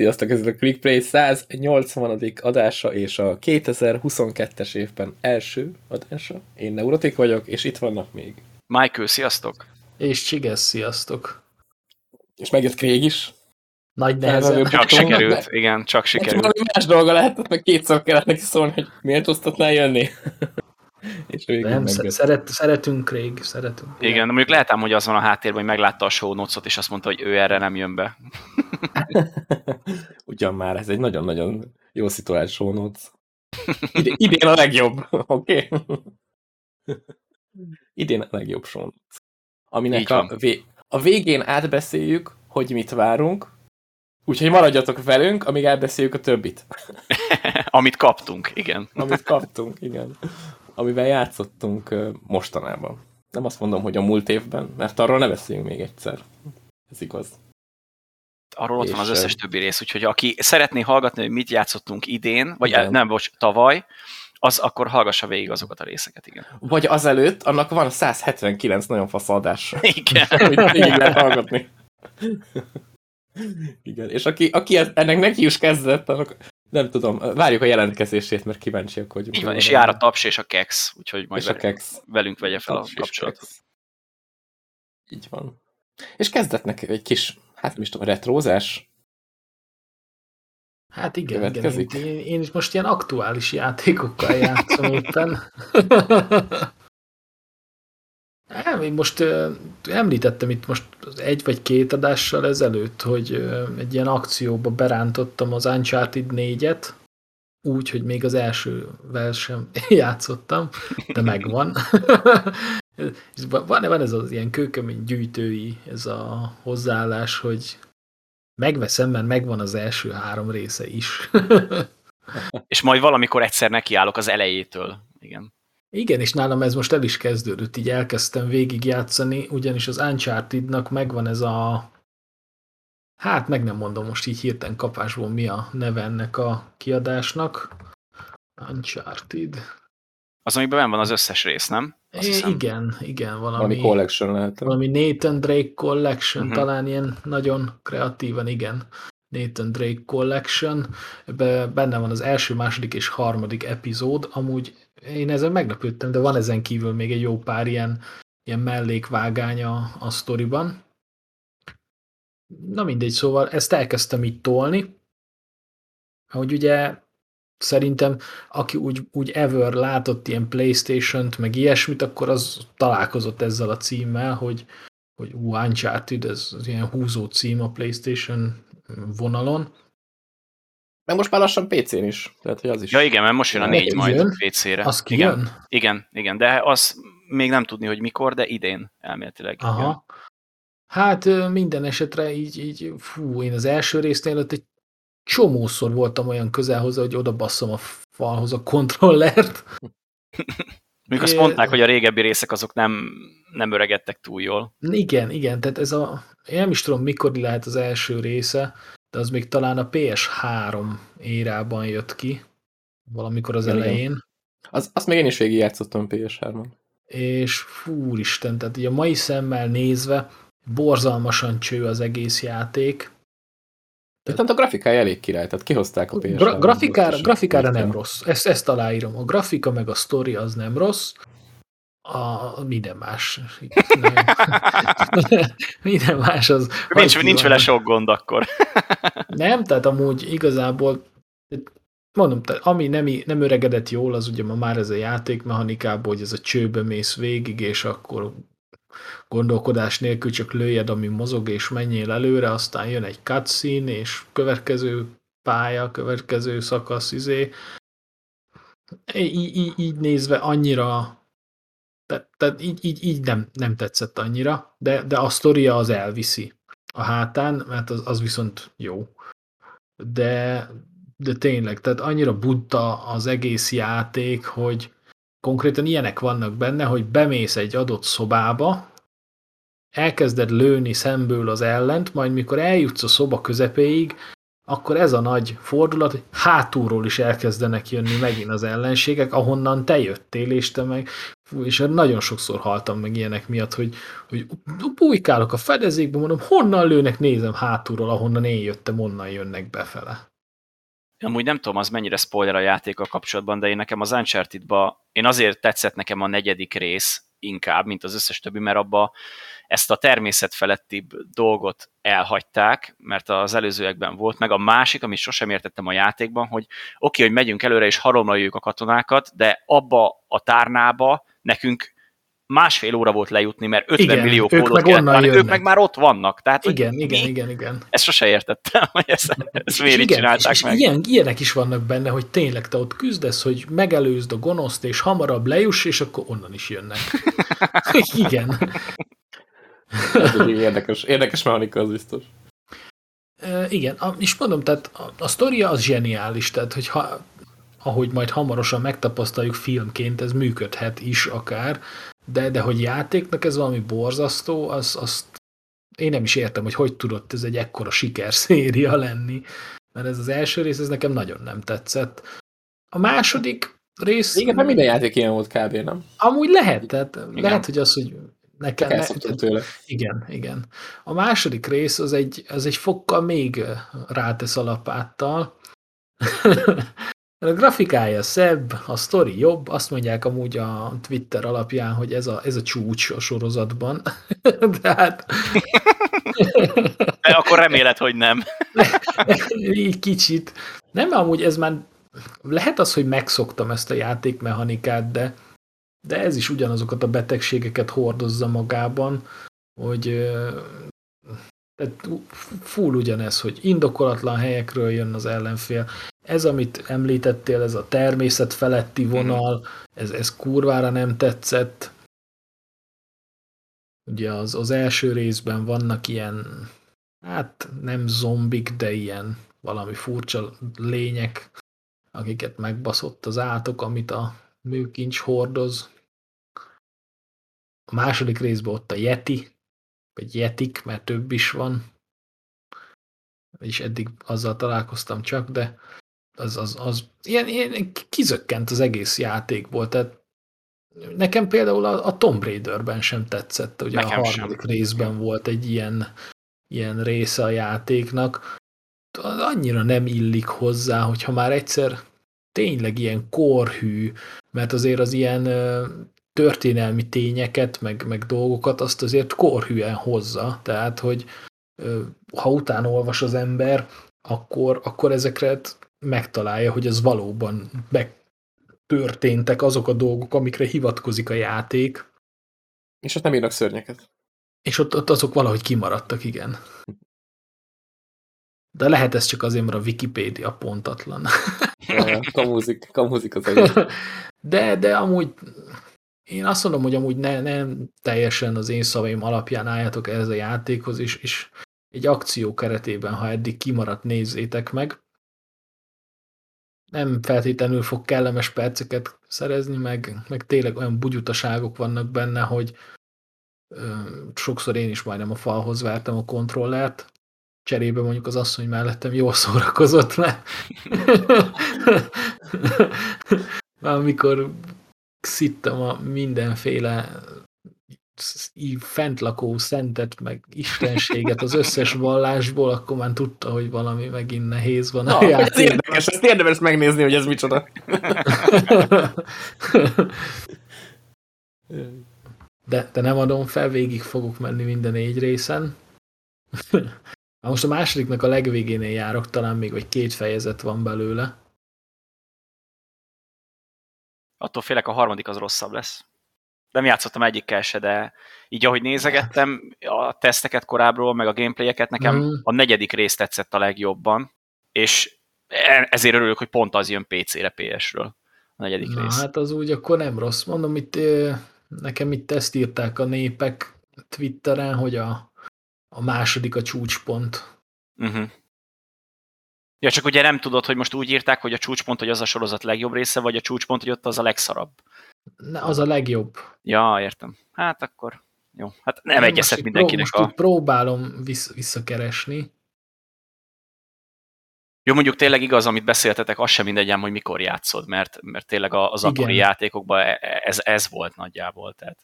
Sziasztok, ez a ClickPlay 180. adása és a 2022-es évben első adása. Én Neurotik vagyok, és itt vannak még. Michael, sziasztok! És Csigesz, sziasztok! És megjött Craig is. Nagy nehezen. Csak sikerült, de... igen, csak sikerült. Valami más dolga lehetett, meg kétszer kellett neki szólni, hogy miért osztatnál jönni. És Nem, szeret, szeretünk Craig, szeretünk. Igen, de mondjuk lehet ám, hogy az van a háttérben, hogy meglátta a show notes és azt mondta, hogy ő erre nem jön be. Ugyan már, ez egy nagyon-nagyon jó szituált show notes. Idén, idén a legjobb, oké? Okay? idén a legjobb show notes. Aminek a, vé a végén átbeszéljük, hogy mit várunk, úgyhogy maradjatok velünk, amíg átbeszéljük a többit. Amit kaptunk, igen. Amit kaptunk, igen amivel játszottunk mostanában. Nem azt mondom, hogy a múlt évben, mert arról ne beszéljünk még egyszer. Ez igaz. Arról ott van az összes többi rész, úgyhogy aki szeretné hallgatni, hogy mit játszottunk idén, vagy igen. nem, bocs, tavaly, az akkor hallgassa végig azokat a részeket, igen. Vagy azelőtt, annak van 179 nagyon fasz adás. Igen. Amit végig lehet hallgatni. Igen, és aki, aki ennek neki is kezdett, annak nem tudom, várjuk a jelentkezését, mert kíváncsiak vagyunk. Így van, és jár a taps és a kex, úgyhogy majd és a kex. velünk vegye fel a, a kapcsolatot. Így van. És kezdett neki egy kis, hát mi is tudom, retrózás. Hát igen, igen én, én is most ilyen aktuális játékokkal játszom éppen. Nem, én most említettem itt most egy vagy két adással ezelőtt, hogy egy ilyen akcióba berántottam az Uncharted 4-et, úgy, hogy még az elsővel sem játszottam, de megvan. van, van ez az ilyen kőkemény gyűjtői, ez a hozzáállás, hogy megveszem, mert megvan az első három része is. És majd valamikor egyszer nekiállok az elejétől. Igen. Igen, és nálam ez most el is kezdődött, így elkezdtem végigjátszani, ugyanis az Uncharted-nak megvan ez a... Hát meg nem mondom most így hirtelen kapásból mi a neve ennek a kiadásnak. Uncharted. Az, amiben van az összes rész, nem? Azt é, igen, igen, valami... Valami collection lehet. Valami Nathan Drake collection, uh-huh. talán ilyen nagyon kreatívan, igen. Nathan Drake Collection, Ebbe benne van az első, második és harmadik epizód, amúgy én ezen meglepődtem, de van ezen kívül még egy jó pár ilyen, ilyen mellékvágánya a sztoriban. Na mindegy, szóval ezt elkezdtem itt tolni, hogy ugye szerintem aki úgy, úgy ever látott ilyen Playstation-t, meg ilyesmit, akkor az találkozott ezzel a címmel, hogy, hogy Uncharted, ez ilyen húzó cím a Playstation vonalon. Meg most már lassan PC-n is. Tehát, hogy az is. Ja igen, mert most jön a négy majd jön? PC-re. Az igen, igen, igen, de az még nem tudni, hogy mikor, de idén elméletileg. Aha. Hát minden esetre így, így, fú, én az első résznél ott egy csomószor voltam olyan közel hozzá, hogy oda basszom a falhoz a kontrollert. Még azt mondták, hogy a régebbi részek azok nem, nem öregedtek túl jól. Igen, igen, tehát ez a, én nem is tudom, mikor lehet az első része, de az még talán a PS3 érában jött ki, valamikor az igen, elején. Az, azt még én is végig játszottam PS3-on. És fúristen, tehát így a mai szemmel nézve borzalmasan cső az egész játék. Tehát a grafikája elég király, tehát kihozták a ps Gra grafikára, grafikára nem rossz, ezt, ezt aláírom. A grafika meg a story az nem rossz, a minden más. minden más az... Nincs, nincs vele sok gond akkor. nem, tehát amúgy igazából mondom, tehát ami nem, nem öregedett jól, az ugye ma már ez a játékmechanikából, hogy ez a csőbe mész végig, és akkor gondolkodás nélkül csak lőjed, ami mozog, és menjél előre, aztán jön egy cutscene, és következő pálya, következő szakasz, izé. Így, így, így nézve annyira tehát, tehát így, így, így nem, nem tetszett annyira, de, de a sztoria az elviszi a hátán, mert az, az viszont jó. De, de tényleg, tehát annyira budta az egész játék, hogy konkrétan ilyenek vannak benne, hogy bemész egy adott szobába, elkezded lőni szemből az ellent, majd mikor eljutsz a szoba közepéig, akkor ez a nagy fordulat, hogy hátulról is elkezdenek jönni megint az ellenségek, ahonnan te jöttél, és te meg Fú, és nagyon sokszor haltam meg ilyenek miatt, hogy, hogy bujkálok a fedezékbe, mondom, honnan lőnek, nézem hátulról, ahonnan én jöttem, onnan jönnek befele. Amúgy nem tudom, az mennyire spoiler a játékkal kapcsolatban, de én nekem az uncharted én azért tetszett nekem a negyedik rész inkább, mint az összes többi, mert abba ezt a természet feletti dolgot elhagyták, mert az előzőekben volt, meg a másik, amit sosem értettem a játékban, hogy oké, okay, hogy megyünk előre és haromlaljuk a katonákat, de abba a tárnába nekünk másfél óra volt lejutni, mert 50 igen, millió kódot kellett már, ők meg már ott vannak. Tehát, igen, igen, mi? igen, igen. Ezt sose értettem, hogy ezt, ezt miért igen, csinálták és, meg. És ilyen, ilyenek is vannak benne, hogy tényleg te ott küzdesz, hogy megelőzd a gonoszt, és hamarabb lejuss, és akkor onnan is jönnek. igen. Ez egy érdekes, érdekes mechanika, az biztos. E, igen, és mondom, tehát a, a sztoria az zseniális, tehát hogyha ahogy majd hamarosan megtapasztaljuk filmként, ez működhet is akár, de, de hogy játéknak ez valami borzasztó, az, azt én nem is értem, hogy hogy tudott ez egy ekkora sikerszéria lenni, mert ez az első rész, ez nekem nagyon nem tetszett. A második rész... Igen, nem minden játék ilyen volt kb. nem? Amúgy lehet, tehát igen. lehet, hogy az, hogy nekem... Ne, tőle. Igen, igen. A második rész az egy, az egy fokkal még rátesz a lapáttal, a grafikája szebb, a sztori jobb, azt mondják amúgy a Twitter alapján, hogy ez a, ez a csúcs a sorozatban. De hát... De akkor remélet, hogy nem. Így kicsit. Nem, amúgy ez már lehet az, hogy megszoktam ezt a játékmechanikát, de, de ez is ugyanazokat a betegségeket hordozza magában, hogy tehát full ugyanez, hogy indokolatlan helyekről jön az ellenfél. Ez, amit említettél, ez a természet feletti mhm. vonal, ez, ez kurvára nem tetszett. Ugye az, az első részben vannak ilyen, hát nem zombik, de ilyen valami furcsa lények, akiket megbaszott az átok, amit a műkincs hordoz. A második részben ott a Yeti, vagy Yetik, mert több is van. És eddig azzal találkoztam csak, de az, az, az ilyen, ilyen kizökkent az egész játékból, tehát nekem például a, a Tomb Raiderben sem tetszett, ugye nekem a harmadik sem. részben volt egy ilyen, ilyen része a játéknak, az annyira nem illik hozzá, hogyha már egyszer tényleg ilyen korhű, mert azért az ilyen történelmi tényeket, meg, meg dolgokat, azt azért korhűen hozza. Tehát, hogy ha utána olvas az ember, akkor, akkor ezekre megtalálja, hogy ez valóban megtörténtek azok a dolgok, amikre hivatkozik a játék. És ott nem írnak szörnyeket. És ott, ott azok valahogy kimaradtak, igen. De lehet ez csak azért, mert a Wikipédia pontatlan. kamúzik, kamúzik az egész. De, de amúgy én azt mondom, hogy amúgy ne, nem teljesen az én szavaim alapján álljatok ehhez a játékhoz, és, és egy akció keretében, ha eddig kimaradt, nézzétek meg. Nem feltétlenül fog kellemes perceket szerezni, meg, meg tényleg olyan bugyutaságok vannak benne, hogy ö, sokszor én is majdnem a falhoz vertem a kontrollert, cserébe mondjuk az asszony mellettem jól szórakozott le. Amikor szittem a mindenféle fentlakó szentet, meg istenséget az összes vallásból, akkor már tudta, hogy valami megint nehéz van Na, a Ez érdekes, ezt érdemes megnézni, hogy ez micsoda. De, de nem adom fel, végig fogok menni minden négy részen. Most a másodiknak a legvégénél járok, talán még vagy két fejezet van belőle. Attól félek a harmadik az rosszabb lesz. Nem játszottam egyikkel se, de így ahogy nézegettem a teszteket korábbról, meg a gameplayeket, nekem mm. a negyedik rész tetszett a legjobban, és e, ezért örülök, hogy pont az jön PC-re, PS-ről a negyedik Na, rész. hát az úgy akkor nem rossz. Mondom, itt nekem itt ezt írták a népek Twitteren, hogy a, a második a csúcspont. Uh-huh. Ja, csak ugye nem tudod, hogy most úgy írták, hogy a csúcspont, hogy az a sorozat legjobb része, vagy a csúcspont, hogy ott az a legszarabb. Ne, az a legjobb. Ja, értem. Hát akkor jó. Hát nem egyezhet mindenkinek most a... próbálom vissz, visszakeresni. Jó, mondjuk tényleg igaz, amit beszéltetek, az sem mindegy, hogy mikor játszod, mert, mert tényleg az Igen. akkori játékokban e, e, ez, ez volt nagyjából. Tehát.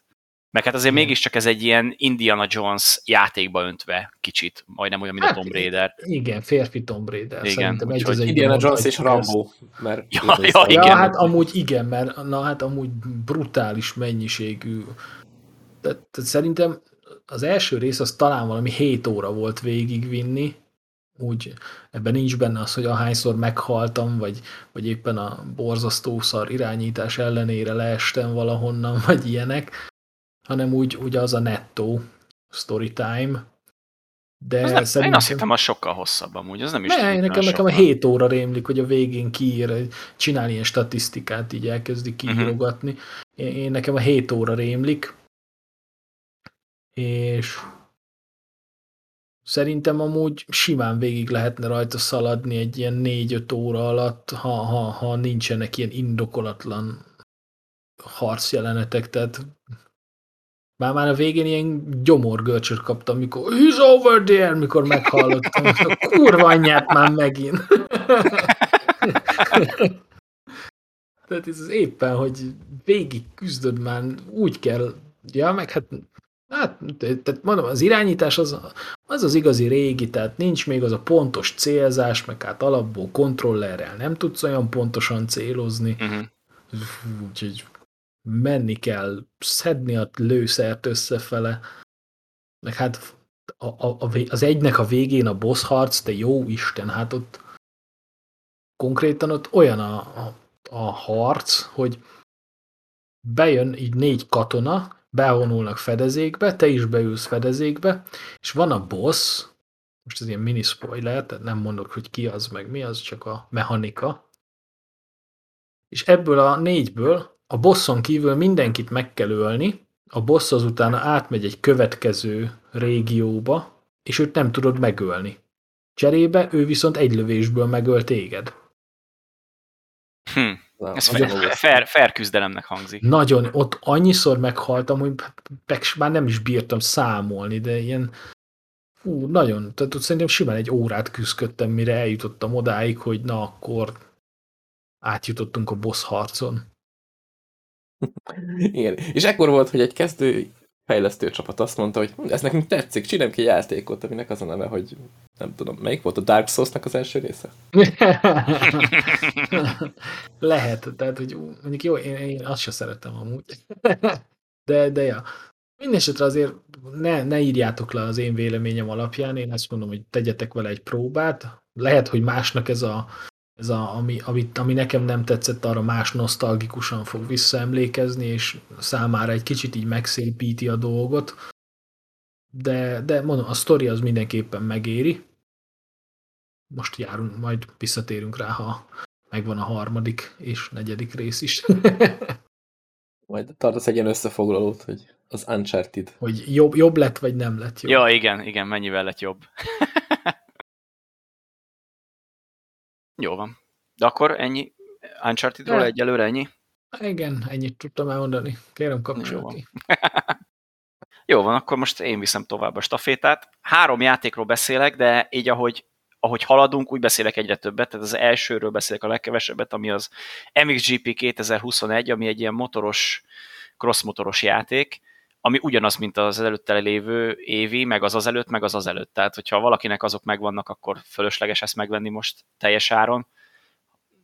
Meg hát azért mégiscsak ez egy ilyen Indiana Jones játékba öntve kicsit, majdnem olyan, mint hát, a Tomb Raider. Igen, férfi Tomb Raider. Igen, Szerintem egy az egy Indiana Jones és Rambo. Mert ja, ja, igen. ja, hát amúgy igen, mert na hát amúgy brutális mennyiségű. Tehát, tehát szerintem az első rész az talán valami 7 óra volt végigvinni, úgy ebben nincs benne az, hogy ahányszor meghaltam, vagy, vagy éppen a borzasztó szar irányítás ellenére leestem valahonnan, vagy ilyenek, hanem úgy, úgy az a nettó story time. De az nem, szerintem... Én azt hittem, az sokkal hosszabb amúgy, az nem is ne, nekem, nekem a 7 óra rémlik, hogy a végén kiír, csinál ilyen statisztikát, így elkezdi mhm. kiírogatni. Uh-huh. Én, én nekem a 7 óra rémlik, és Szerintem amúgy simán végig lehetne rajta szaladni egy ilyen 4-5 óra alatt, ha, ha, ha nincsenek ilyen indokolatlan harcjelenetek, tehát már, már a végén ilyen gyomorgörcsöt kaptam, amikor he's over there, mikor meghallottam, a kurva anyját már megint. Tehát ez az éppen, hogy végig küzdöd már, úgy kell, ja, meg hát Hát, tehát mondom, az irányítás az, az az igazi régi, tehát nincs még az a pontos célzás, meg hát alapból kontrollerrel nem tudsz olyan pontosan célozni. Uh-huh. Úgyhogy menni kell, szedni a lőszert összefele. Meg hát a, a, az egynek a végén a boss harc, de jó Isten, hát ott konkrétan ott olyan a, a, a harc, hogy bejön így négy katona, bevonulnak fedezékbe, te is beülsz fedezékbe, és van a boss, most ez ilyen mini spoiler, tehát nem mondok, hogy ki az, meg mi az, csak a mechanika, és ebből a négyből a bosson kívül mindenkit meg kell ölni, a boss azután átmegy egy következő régióba, és őt nem tudod megölni. Cserébe ő viszont egy lövésből megöl téged. Hm. Ez fair, fair, fair küzdelemnek hangzik. Nagyon, ott annyiszor meghaltam, hogy már nem is bírtam számolni, de ilyen fú, nagyon, tehát ott szerintem simán egy órát küzdöttem, mire eljutottam odáig, hogy na akkor átjutottunk a boss harcon. Igen, és ekkor volt, hogy egy kezdő fejlesztő csapat azt mondta, hogy ez nekünk tetszik, csináljunk egy játékot, aminek az a neve, hogy nem tudom, melyik volt a Dark Souls-nak az első része? Lehet, tehát, hogy mondjuk jó, én, én azt sem szeretem amúgy. de, de ja. Mindenesetre azért ne, ne írjátok le az én véleményem alapján, én azt mondom, hogy tegyetek vele egy próbát. Lehet, hogy másnak ez a ez a, ami, ami, ami nekem nem tetszett, arra más nosztalgikusan fog visszaemlékezni, és számára egy kicsit így megszépíti a dolgot. De, de mondom, a sztori az mindenképpen megéri. Most járunk, majd visszatérünk rá, ha megvan a harmadik és negyedik rész is. majd tartasz egy ilyen összefoglalót, hogy az Uncharted. Hogy jobb, jobb lett, vagy nem lett jobb. Ja, igen, igen, mennyivel lett jobb. Jó van. De akkor ennyi Uncharted-ról egyelőre ennyi? Igen, ennyit tudtam elmondani. Kérem, kapcsolj ki. Jó van, akkor most én viszem tovább a stafétát. Három játékról beszélek, de így ahogy, ahogy haladunk, úgy beszélek egyre többet. Tehát az elsőről beszélek a legkevesebbet, ami az MXGP 2021, ami egy ilyen motoros, crossmotoros játék, ami ugyanaz, mint az előtte lévő évi, meg az az előtt, meg az az előtt. Tehát, hogyha valakinek azok megvannak, akkor fölösleges ezt megvenni most teljes áron.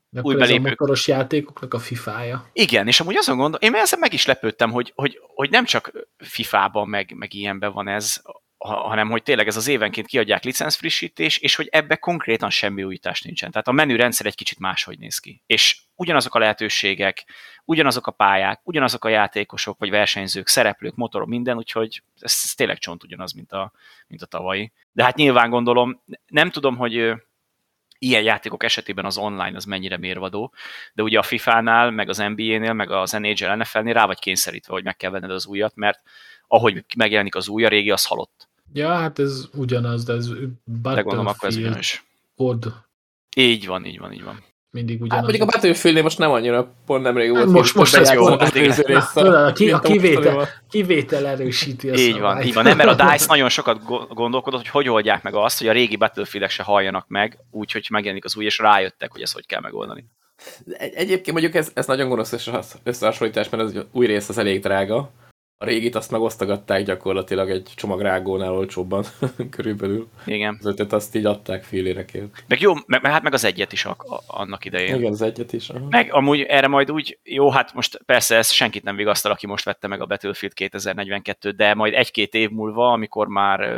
De új belépők. a motoros játékoknak a FIFA-ja. Igen, és amúgy azon gondolom, én ezzel meg is lepődtem, hogy, hogy, hogy nem csak FIFA-ban, meg, meg ilyenben van ez, hanem hogy tényleg ez az évenként kiadják licenszfrissítés, és hogy ebbe konkrétan semmi újítás nincsen. Tehát a menürendszer egy kicsit máshogy néz ki. És ugyanazok a lehetőségek, ugyanazok a pályák, ugyanazok a játékosok, vagy versenyzők, szereplők, motorok, minden, úgyhogy ez, ez tényleg csont ugyanaz, mint a, mint a tavalyi. De hát nyilván gondolom, nem tudom, hogy ilyen játékok esetében az online az mennyire mérvadó, de ugye a FIFA-nál, meg az NBA-nél, meg az NHL, NFL-nél rá vagy kényszerítve, hogy meg kell venned az újat, mert ahogy megjelenik az új, a régi az halott. Ja, hát ez ugyanaz, de ez De gondolom, akkor ez ugyanaz. Kod. Így van, így van, így van. mindig ugyanaz. Hát mondjuk a battlefield most nem annyira, pont nemrég volt. Hát most, most ez jó. Hát a, a, a kivétel, kivétel erősíti a Így van, így van. Nem, mert a DICE nagyon sokat gondolkodott, hogy hogy oldják meg azt, hogy a régi battlefield se halljanak meg, úgyhogy megjelenik az új, és rájöttek, hogy ezt hogy kell megoldani. Egy, egyébként mondjuk ez, ez nagyon gonosz összehasonlítás, mert az új rész az elég drága, a régit azt megosztogatták gyakorlatilag egy csomagrágónál olcsóbban körülbelül. Igen. Az ötöt azt így adták félérekért. Meg jó, meg, hát meg az egyet is a, a, annak idején. Igen, az egyet is. Aha. Meg amúgy erre majd úgy, jó, hát most persze ez senkit nem vigasztal, aki most vette meg a Battlefield 2042, de majd egy-két év múlva, amikor már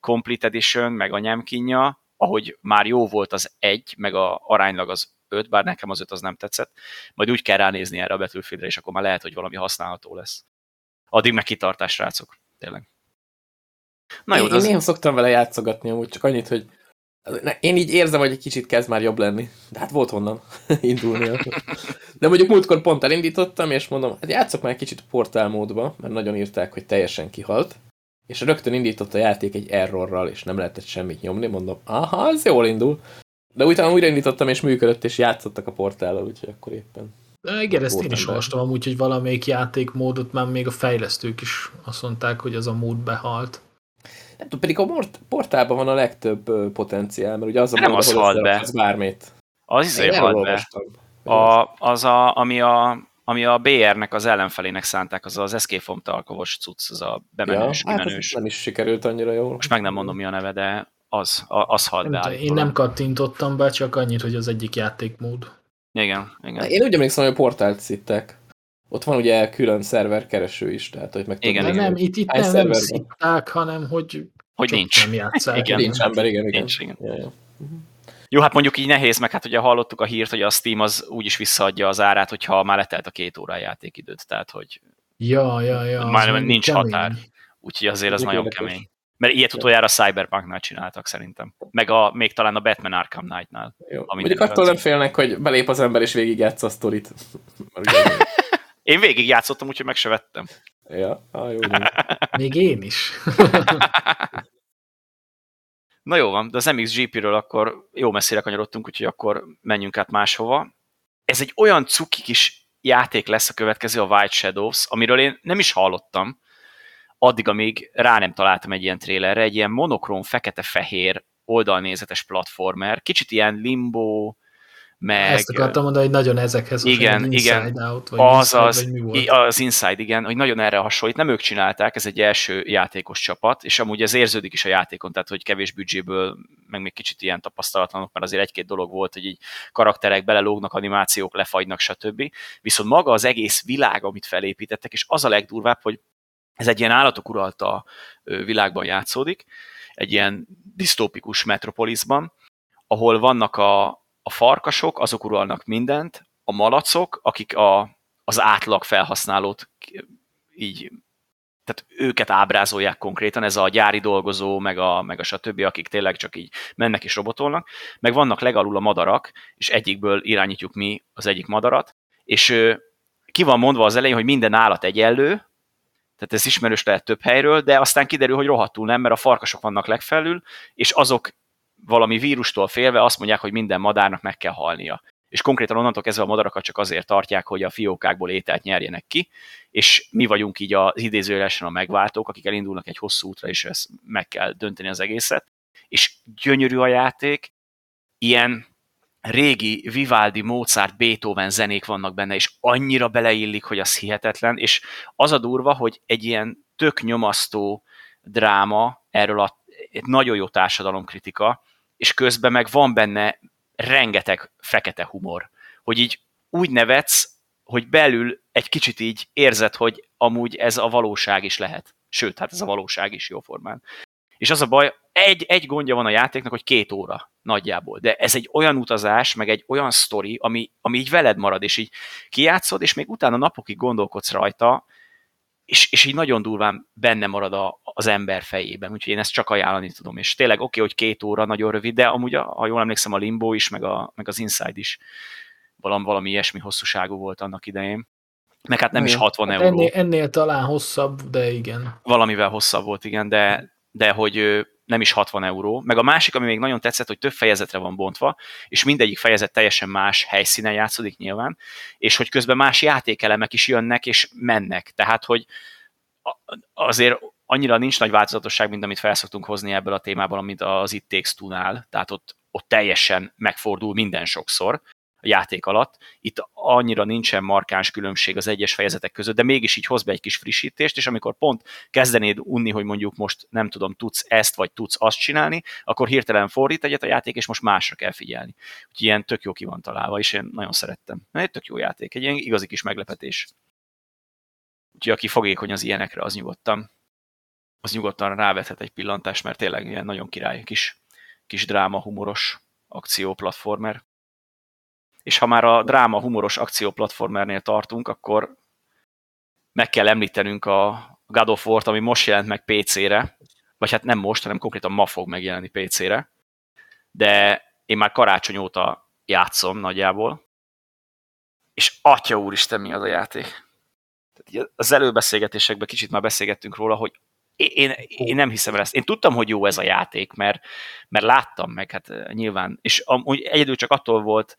Complete Edition, meg a nyemkinja, ahogy már jó volt az egy, meg a aránylag az öt, bár nekem az öt az nem tetszett, majd úgy kell ránézni erre a Battlefieldre, és akkor már lehet, hogy valami használható lesz addig meg kitartás, srácok. Tényleg. Na jó, én, az... én néha szoktam vele játszogatni, amúgy csak annyit, hogy én így érzem, hogy egy kicsit kezd már jobb lenni. De hát volt honnan indulni. De mondjuk múltkor pont elindítottam, és mondom, hát játszok már egy kicsit portál módba, mert nagyon írták, hogy teljesen kihalt. És rögtön indított a játék egy errorral, és nem lehetett semmit nyomni. Mondom, aha, ez jól indul. De utána újra indítottam, és működött, és játszottak a portállal, úgyhogy akkor éppen igen, ezt én is olvastam amúgy, hogy valamelyik játékmódot már még a fejlesztők is azt mondták, hogy az a mód behalt. Nem tudom, pedig a mort, portálban van a legtöbb potenciál, mert ugye az a nem mód, az halt be. Az bármit. Az izé halt be. A, az, a, ami a, ami a BR-nek az ellenfelének szánták, az az Escape from Tarkovos cucc, az a bemenős, ja, kimenős. Hát nem is sikerült annyira jól. Most meg nem mondom, mi a neve, de az, az halt nem be. Én nem kattintottam be, csak annyit, hogy az egyik játékmód. Igen, igen. Én úgy emlékszem, hogy a portált szittek. Ott van ugye külön szerver kereső is, tehát hogy meg igen, igen. Nem, itt, itt nem, nem szitták, hanem hogy, hogy nincs. nem játszák. Igen. Nincs ember, igen, igen. Nincs, igen. Ja, ja. Jó, hát mondjuk így nehéz, meg hát ugye hallottuk a hírt, hogy a Steam az úgyis visszaadja az árát, hogyha már letelt a két óra játékidőt, tehát hogy ja, ja, ja, már nincs kemény. határ. Úgyhogy azért az nagyon kemény. Mert ilyet utoljára a Cyberpunknál csináltak szerintem. Meg a, még talán a Batman Arkham Knight-nál. Mondjuk attól nem félnek, hogy belép az ember és végigjátsz a sztorit. én végigjátszottam, úgyhogy meg se vettem. Ja, ah, jó. még én is. Na jó van, de az MXGP-ről akkor jó messzire kanyarodtunk, úgyhogy akkor menjünk át máshova. Ez egy olyan cuki kis játék lesz a következő, a White Shadows, amiről én nem is hallottam, addig, amíg rá nem találtam egy ilyen trélerre, egy ilyen monokróm fekete-fehér oldalnézetes platformer, kicsit ilyen limbo, meg... Ezt akartam mondani, hogy nagyon ezekhez igen, igen, Out, vagy az, inside, az, vagy mi volt? az Inside, igen, hogy nagyon erre hasonlít. Nem ők csinálták, ez egy első játékos csapat, és amúgy ez érződik is a játékon, tehát hogy kevés büdzséből, meg még kicsit ilyen tapasztalatlanok, mert azért egy-két dolog volt, hogy így karakterek belelógnak, animációk lefagynak, stb. Viszont maga az egész világ, amit felépítettek, és az a legdurvább, hogy ez egy ilyen állatok uralta világban játszódik, egy ilyen disztópikus metropolisban, ahol vannak a, a farkasok, azok uralnak mindent, a malacok, akik a, az átlag felhasználót így, tehát őket ábrázolják konkrétan, ez a gyári dolgozó, meg a, meg a stb., akik tényleg csak így mennek és robotolnak, meg vannak legalul a madarak, és egyikből irányítjuk mi az egyik madarat, és ki van mondva az elején, hogy minden állat egyenlő, tehát ez ismerős lehet több helyről, de aztán kiderül, hogy rohadtul nem, mert a farkasok vannak legfelül, és azok valami vírustól félve azt mondják, hogy minden madárnak meg kell halnia. És konkrétan onnantól kezdve a madarakat csak azért tartják, hogy a fiókákból ételt nyerjenek ki, és mi vagyunk így az idézőjelesen a megváltók, akik elindulnak egy hosszú útra, és ezt meg kell dönteni az egészet. És gyönyörű a játék, ilyen régi Vivaldi, Mozart, Beethoven zenék vannak benne, és annyira beleillik, hogy az hihetetlen, és az a durva, hogy egy ilyen tök nyomasztó dráma, erről a egy nagyon jó társadalomkritika, és közben meg van benne rengeteg fekete humor, hogy így úgy nevetsz, hogy belül egy kicsit így érzed, hogy amúgy ez a valóság is lehet. Sőt, hát ez a valóság is jó formán. És az a baj, egy, egy gondja van a játéknak, hogy két óra nagyjából. De ez egy olyan utazás, meg egy olyan sztori, ami, ami így veled marad, és így kijátszod, és még utána napokig gondolkodsz rajta, és, és így nagyon durván benne marad a, az ember fejében, úgyhogy én ezt csak ajánlani tudom. És tényleg oké, okay, hogy két óra nagyon rövid, de amúgy, ha jól emlékszem, a Limbo is, meg, a, meg az Inside is valami, valami ilyesmi hosszúságú volt annak idején. Meg hát nem Na, is 60 hát euró. Ennél, ennél talán hosszabb, de igen. Valamivel hosszabb volt, igen, de, de hogy nem is 60 euró, meg a másik, ami még nagyon tetszett, hogy több fejezetre van bontva, és mindegyik fejezet teljesen más helyszínen játszódik nyilván, és hogy közben más játékelemek is jönnek és mennek. Tehát, hogy azért annyira nincs nagy változatosság, mint amit felszoktunk hozni ebből a témából, mint az It Takes tehát ott, ott teljesen megfordul minden sokszor, játék alatt. Itt annyira nincsen markáns különbség az egyes fejezetek között, de mégis így hoz be egy kis frissítést, és amikor pont kezdenéd unni, hogy mondjuk most nem tudom, tudsz ezt, vagy tudsz azt csinálni, akkor hirtelen fordít egyet a játék, és most másra kell figyelni. Úgyhogy ilyen tök jó ki van találva, és én nagyon szerettem. Egy tök jó játék, egy ilyen igazi kis meglepetés. Úgyhogy aki fogékony az ilyenekre, az nyugodtan, az nyugodtan rávethet egy pillantást, mert tényleg ilyen nagyon király, kis, kis dráma, humoros akció platformer. És ha már a dráma humoros akcióplatformernél tartunk, akkor meg kell említenünk a God of War-t, ami most jelent meg PC-re, vagy hát nem most, hanem konkrétan ma fog megjelenni PC-re, de én már karácsony óta játszom nagyjából, és atya úristen, mi az a játék. Az előbeszélgetésekben kicsit már beszélgettünk róla, hogy én, én nem hiszem el ezt. Én tudtam, hogy jó ez a játék, mert, mert láttam meg, hát nyilván, és amúgy egyedül csak attól volt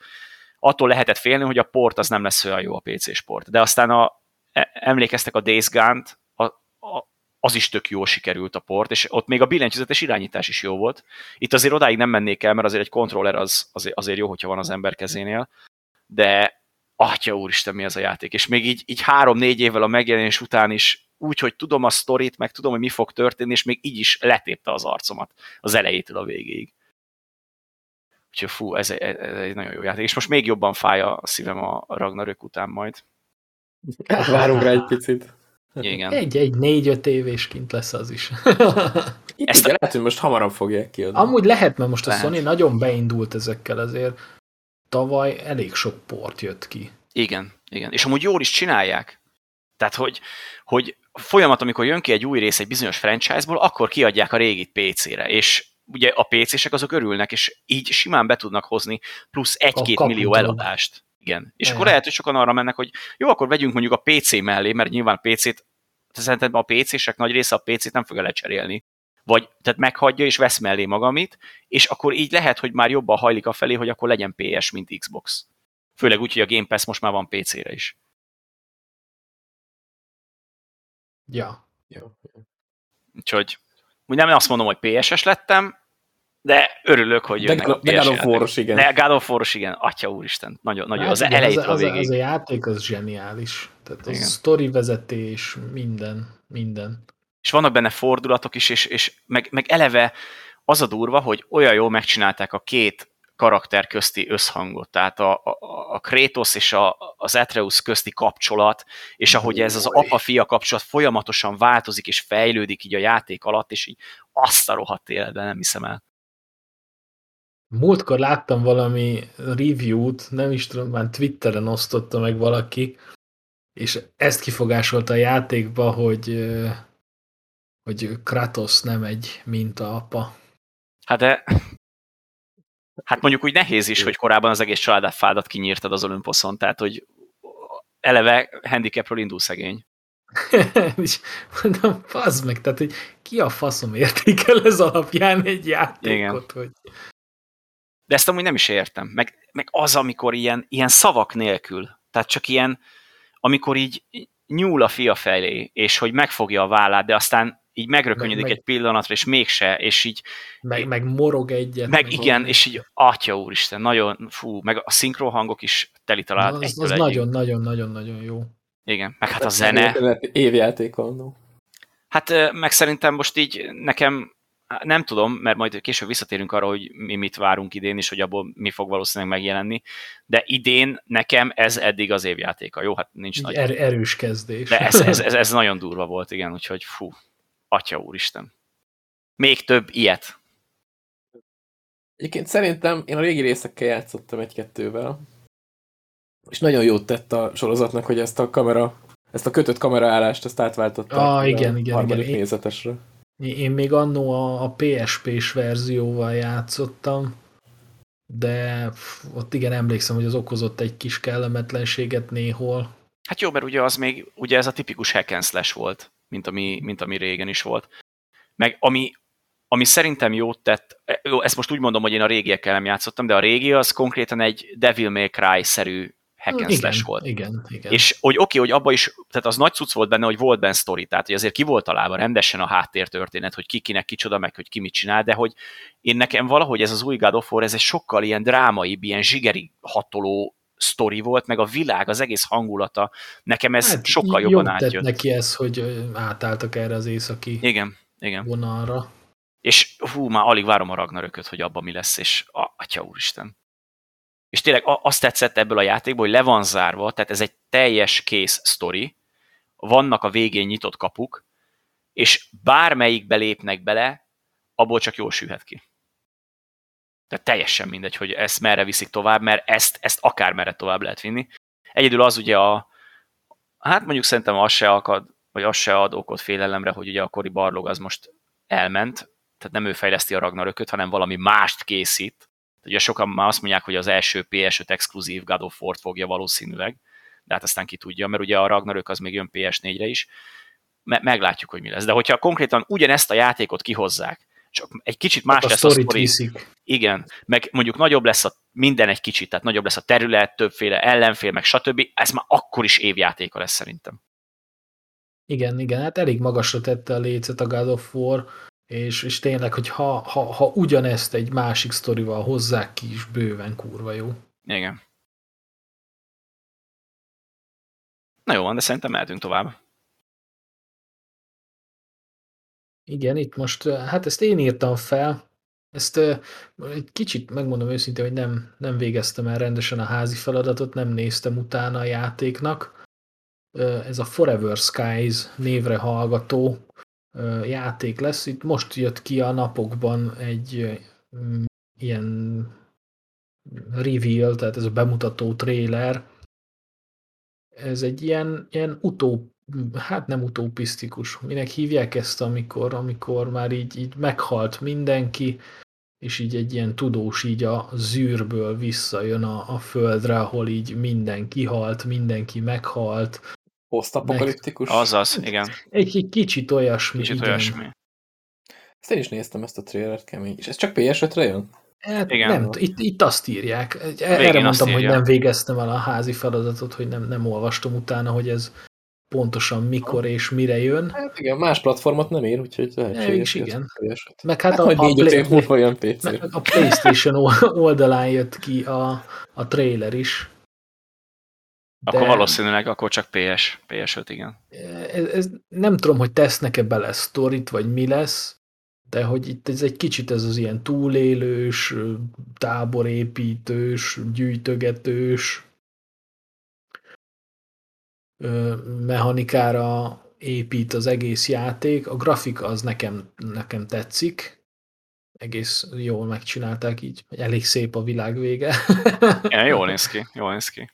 attól lehetett félni, hogy a port az nem lesz olyan jó a PC sport. De aztán a, e, emlékeztek a Days Gone-t, a, a, az is tök jól sikerült a port, és ott még a billentyűzetes irányítás is jó volt. Itt azért odáig nem mennék el, mert azért egy kontroller az, azért, jó, hogyha van az ember kezénél, de atya úristen, mi ez a játék. És még így, így három-négy évvel a megjelenés után is úgy, hogy tudom a sztorit, meg tudom, hogy mi fog történni, és még így is letépte az arcomat az elejétől a végéig. Úgyhogy fú, ez, ez, ez egy nagyon jó játék. És most még jobban fáj a szívem a Ragnarök után majd. Hát várunk rá egy picit. Igen. Egy, egy négy-öt év kint lesz az is. Itt Ezt ugye, lehet, hogy most hamarabb fogják kiadni. Amúgy lehet, mert most lehet. a Sony nagyon beindult ezekkel azért. Tavaly elég sok port jött ki. Igen, igen. És amúgy jól is csinálják. Tehát, hogy, hogy folyamat, amikor jön ki egy új rész egy bizonyos franchise-ból, akkor kiadják a régit PC-re, és ugye a PC-sek azok örülnek, és így simán be tudnak hozni plusz egy-két millió eladást. Igen. És akkor lehet, hogy sokan arra mennek, hogy jó, akkor vegyünk mondjuk a PC mellé, mert nyilván a PC-t, szerintem a PC-sek nagy része a PC-t nem fogja lecserélni. Vagy tehát meghagyja és vesz mellé magamit, és akkor így lehet, hogy már jobban hajlik a felé, hogy akkor legyen PS, mint Xbox. Főleg úgy, hogy a Game Pass most már van PC-re is. Ja. ja. Úgyhogy úgy nem azt mondom, hogy PSS lettem, de örülök, hogy jönnek de, a de God of War-os, igen. De God of War-os, igen. Atya úristen, nagyon, nagyon. Hát az elejétől az, az, a az, a játék az zseniális. Tehát az story vezetés, minden, minden. És vannak benne fordulatok is, és, és meg, meg eleve az a durva, hogy olyan jól megcsinálták a két karakter közti összhangot, tehát a, a, a Kratos és a, az Atreus közti kapcsolat, és ahogy ez az apa-fia kapcsolat folyamatosan változik és fejlődik így a játék alatt, és így azt a rohadt életben nem hiszem el. Múltkor láttam valami review-t, nem is tudom, már Twitteren osztotta meg valaki, és ezt kifogásolta a játékba, hogy, hogy Kratos nem egy minta apa. Hát de Hát mondjuk úgy nehéz is, hogy korábban az egész családfádat kinyírtad az Olymposzon, tehát hogy eleve handicapről indul szegény. és mondom, fazd meg, tehát hogy ki a faszom értékel ez alapján egy játékot, Igen. hogy... De ezt amúgy nem is értem. Meg, meg az, amikor ilyen, ilyen szavak nélkül, tehát csak ilyen, amikor így nyúl a fia felé, és hogy megfogja a vállát, de aztán így megrökönyödik meg, egy pillanatra, és mégse, és így... Meg, meg morog egyet. Meg, meg igen, morog. és így, atya úristen, nagyon, fú, meg a szinkronhangok is teli talált Az, az nagyon-nagyon-nagyon-nagyon jó. Igen, meg hát a zene. Évjáték annó. Hát meg szerintem most így nekem nem tudom, mert majd később visszatérünk arra, hogy mi mit várunk idén, és hogy abból mi fog valószínűleg megjelenni, de idén nekem ez eddig az évjátéka. Jó, hát nincs nagy... Er, erős kezdés. De ez, ez, ez, ez nagyon durva volt, igen, úgyhogy fú, Atya úristen. Még több ilyet. Egyébként szerintem én a régi részekkel játszottam egy-kettővel. És nagyon jót tett a sorozatnak, hogy ezt a kamera, ezt a kötött kameraállást, ezt átváltotta ah, igen, igen, harmadik igen. nézetesre. Én, én még annó a, a PSP-s verzióval játszottam, de ott igen emlékszem, hogy az okozott egy kis kellemetlenséget néhol. Hát jó, mert ugye az még, ugye ez a tipikus hack and slash volt mint ami, mint ami régen is volt. Meg ami, ami szerintem jót tett, jó, ezt most úgy mondom, hogy én a régiekkel nem játszottam, de a régi az konkrétan egy Devil May Cry-szerű hack and igen, volt. Igen, igen. És hogy oké, okay, hogy abba is, tehát az nagy cucc volt benne, hogy volt benne sztori, tehát hogy azért ki volt találva rendesen a háttértörténet, hogy ki kinek kicsoda, meg hogy ki mit csinál, de hogy én nekem valahogy ez az új God of War, ez egy sokkal ilyen drámai, ilyen zsigeri hatoló sztori volt, meg a világ, az egész hangulata, nekem ez hát, sokkal jobban átjött. neki ez, hogy átálltak erre az északi igen, igen. vonalra. És hú, már alig várom a Ragnarököt, hogy abban mi lesz, és a, atya úristen. És tényleg azt tetszett ebből a játékból, hogy le van zárva, tehát ez egy teljes kész sztori, vannak a végén nyitott kapuk, és bármelyik belépnek bele, abból csak jól sülhet ki. Tehát teljesen mindegy, hogy ezt merre viszik tovább, mert ezt, ezt akár merre tovább lehet vinni. Egyedül az ugye a, hát mondjuk szerintem az se akad, vagy az se ad okot félelemre, hogy ugye a kori barlog az most elment, tehát nem ő fejleszti a Ragnarököt, hanem valami mást készít, Ugye sokan már azt mondják, hogy az első PS5 exkluzív God of War-t fogja valószínűleg, de hát aztán ki tudja, mert ugye a Ragnarök az még jön PS4-re is. Me- meglátjuk, hogy mi lesz. De hogyha konkrétan ugyanezt a játékot kihozzák, csak egy kicsit más a lesz a sztori. Viszik. Igen, meg mondjuk nagyobb lesz a minden egy kicsit, tehát nagyobb lesz a terület, többféle ellenfél, meg stb. Ez már akkor is évjátéka lesz szerintem. Igen, igen, hát elég magasra tette a lécet a God of War, és, és tényleg, hogy ha, ha, ha ugyanezt egy másik sztorival hozzák ki is bőven kurva jó. Igen. Na jó van, de szerintem mehetünk tovább. Igen, itt most, hát ezt én írtam fel, ezt egy kicsit megmondom őszintén, hogy nem, nem végeztem el rendesen a házi feladatot, nem néztem utána a játéknak. Ez a Forever Skies névre hallgató játék lesz. Itt most jött ki a napokban egy ilyen reveal, tehát ez a bemutató trailer. Ez egy ilyen, ilyen utó, hát nem utopisztikus. Minek hívják ezt, amikor, amikor már így, így meghalt mindenki, és így egy ilyen tudós így a zűrből visszajön a, a földre, ahol így mindenki halt, mindenki meghalt, Posztapokaliptikus. Azaz, igen. Egy, egy kicsit olyasmi. Kicsit igen. olyasmi. Ezt én is néztem ezt a trailert kemény. És ez csak PS5-re jön? Hát Igen. Nem, itt, itt azt írják. Erre Végén mondtam, hogy nem végeztem el a házi feladatot, hogy nem, nem olvastam utána, hogy ez pontosan mikor és mire jön. Hát igen, más platformot nem ír, úgyhogy lehetséges. igen. Meg hát, hát a, a, Play, a, PC. a PlayStation oldalán jött ki a, a trailer is. De akkor valószínűleg akkor csak PS, PS5, igen. Ez, ez nem tudom, hogy tesznek-e bele sztorit, vagy mi lesz, de hogy itt ez egy kicsit ez az ilyen túlélős, táborépítős, gyűjtögetős mechanikára épít az egész játék. A grafika az nekem, nekem tetszik. Egész jól megcsinálták így. Elég szép a világ vége. Ja, jól néz ki, jól néz ki.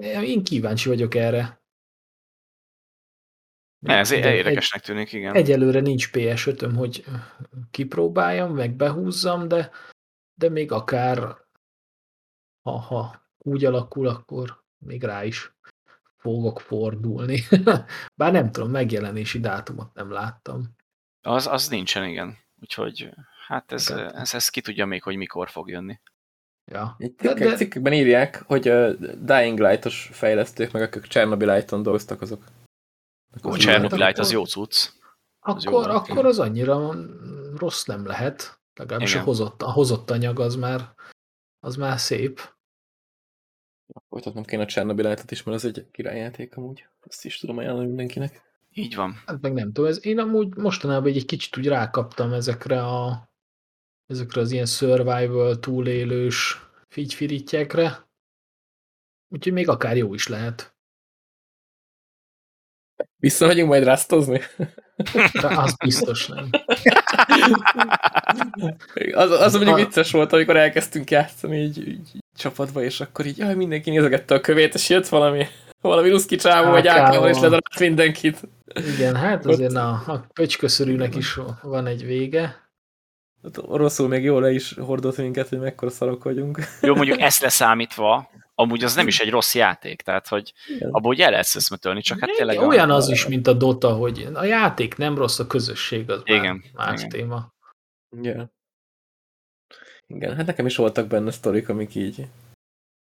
Én kíváncsi vagyok erre. Ne, ez egy, érdekesnek tűnik, igen. Egyelőre nincs PS5-öm, hogy kipróbáljam, meg behúzzam, de, de még akár ha, ha úgy alakul, akkor még rá is fogok fordulni. Bár nem tudom, megjelenési dátumot nem láttam. Az, az nincsen, igen. Úgyhogy hát ez, ez, ez ki tudja még, hogy mikor fog jönni. Ja. Cikkek, de... cikkekben írják, hogy a Dying Light-os fejlesztők, meg akik Chernobyl-on dolgoztak, azok. A Chernobyl Light az jó cucc. Az akkor, jó akkor az annyira rossz nem lehet. Legalábbis a hozott, a hozott anyag az már, az már szép. Folytatnom kéne a Chernobyl Light-ot is, mert az egy királyjáték amúgy. Azt is tudom ajánlani mindenkinek. Így van. Hát meg nem tudom, ez, én amúgy mostanában egy kicsit úgy rákaptam ezekre a ezekre az ilyen survival túlélős figyfirityekre. Úgyhogy még akár jó is lehet. Visszamegyünk majd rasztozni? De az biztos nem. az, az mondjuk vicces volt, amikor elkezdtünk játszani így, így csapatba, és akkor így jaj, mindenki nézegette a kövét, és jött valami, valami ruszki csávó, vagy ákával, és ledarált mindenkit. Igen, hát azért a, a pöcsköszörűnek is van egy vége. Hát oroszul még jól le is hordott minket, hogy mekkora szarok vagyunk. Jó, mondjuk ezt leszámítva, amúgy az nem is egy rossz játék, tehát hogy abból hogy el lehet szeszmetölni, csak hát tényleg... Olyan az is, mint a Dota, hogy a játék nem rossz, a közösség az igen, más igen. téma. Yeah. Igen, hát nekem is voltak benne sztorik, amik így...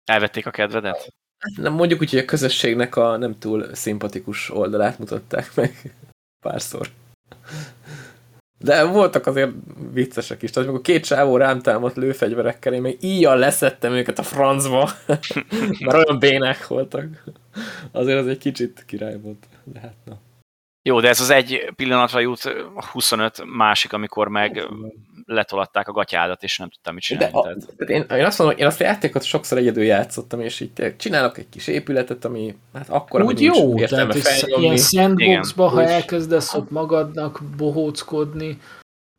Elvették a kedvedet? Nem, mondjuk úgy, hogy a közösségnek a nem túl szimpatikus oldalát mutatták meg párszor. De voltak azért viccesek is. Tehát amikor két csávó rám támadt lőfegyverekkel, én még íjjal leszettem őket a francba, mert olyan bénák voltak. Azért az egy kicsit király volt. De hát na. Jó, de ez az egy pillanatra jut 25 másik, amikor meg letolatták a gatyádat, és nem tudtam mit csinálni. De a, én, én, azt mondom, én azt a játékot sokszor egyedül játszottam, és így csinálok egy kis épületet, ami hát akkor, Úgy jó, tehát ilyen sandboxba, ha elkezdesz ott magadnak bohóckodni,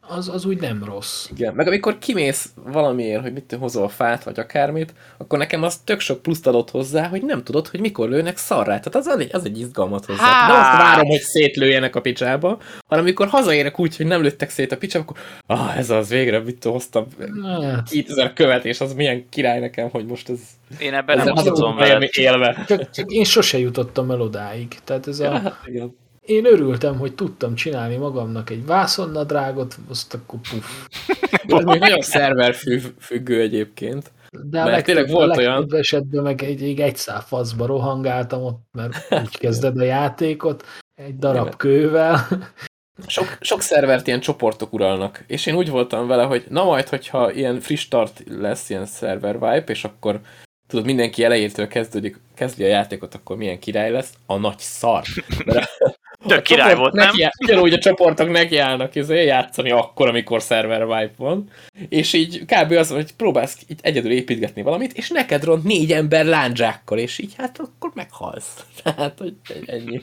az, az úgy nem rossz. Igen, meg amikor kimész valamiért, hogy mit hozol fát, vagy akármit, akkor nekem az tök sok pluszt adott hozzá, hogy nem tudod, hogy mikor lőnek szarrá. Tehát az, az, egy, az egy izgalmat hozzá. Hát. Nem azt várom, hogy szétlőjenek a picsába, hanem amikor hazaérek úgy, hogy nem lőttek szét a picsába, akkor ah, ez az végre, mit hoztam 2000 hát. követ, és az milyen király nekem, hogy most ez... Én ebben nem tudom élve. Csak, csak én sose jutottam el odáig. Tehát ez a... Ja, hát igen én örültem, hogy tudtam csinálni magamnak egy vászonnadrágot, azt akkor puff. Ez még nagyon szerver függő egyébként. De legtöbb, tényleg volt olyan... esetben meg egy, egy, egy szál faszba rohangáltam ott, mert úgy kezded a játékot, egy darab Igen. kővel. Sok, sok szervert ilyen csoportok uralnak, és én úgy voltam vele, hogy na majd, hogyha ilyen friss start lesz, ilyen szerver vibe, és akkor tudod, mindenki elejétől kezdődik, kezdi a játékot, akkor milyen király lesz, a nagy szar. Mert Tök király volt, nem? Neki, ugyanúgy a csoportok nekiállnak izé, játszani akkor, amikor szerver vibe van, és így kb. az, hogy próbálsz így egyedül építgetni valamit, és neked ront négy ember lándzsákkal, és így hát akkor meghalsz. Tehát, hogy ennyi.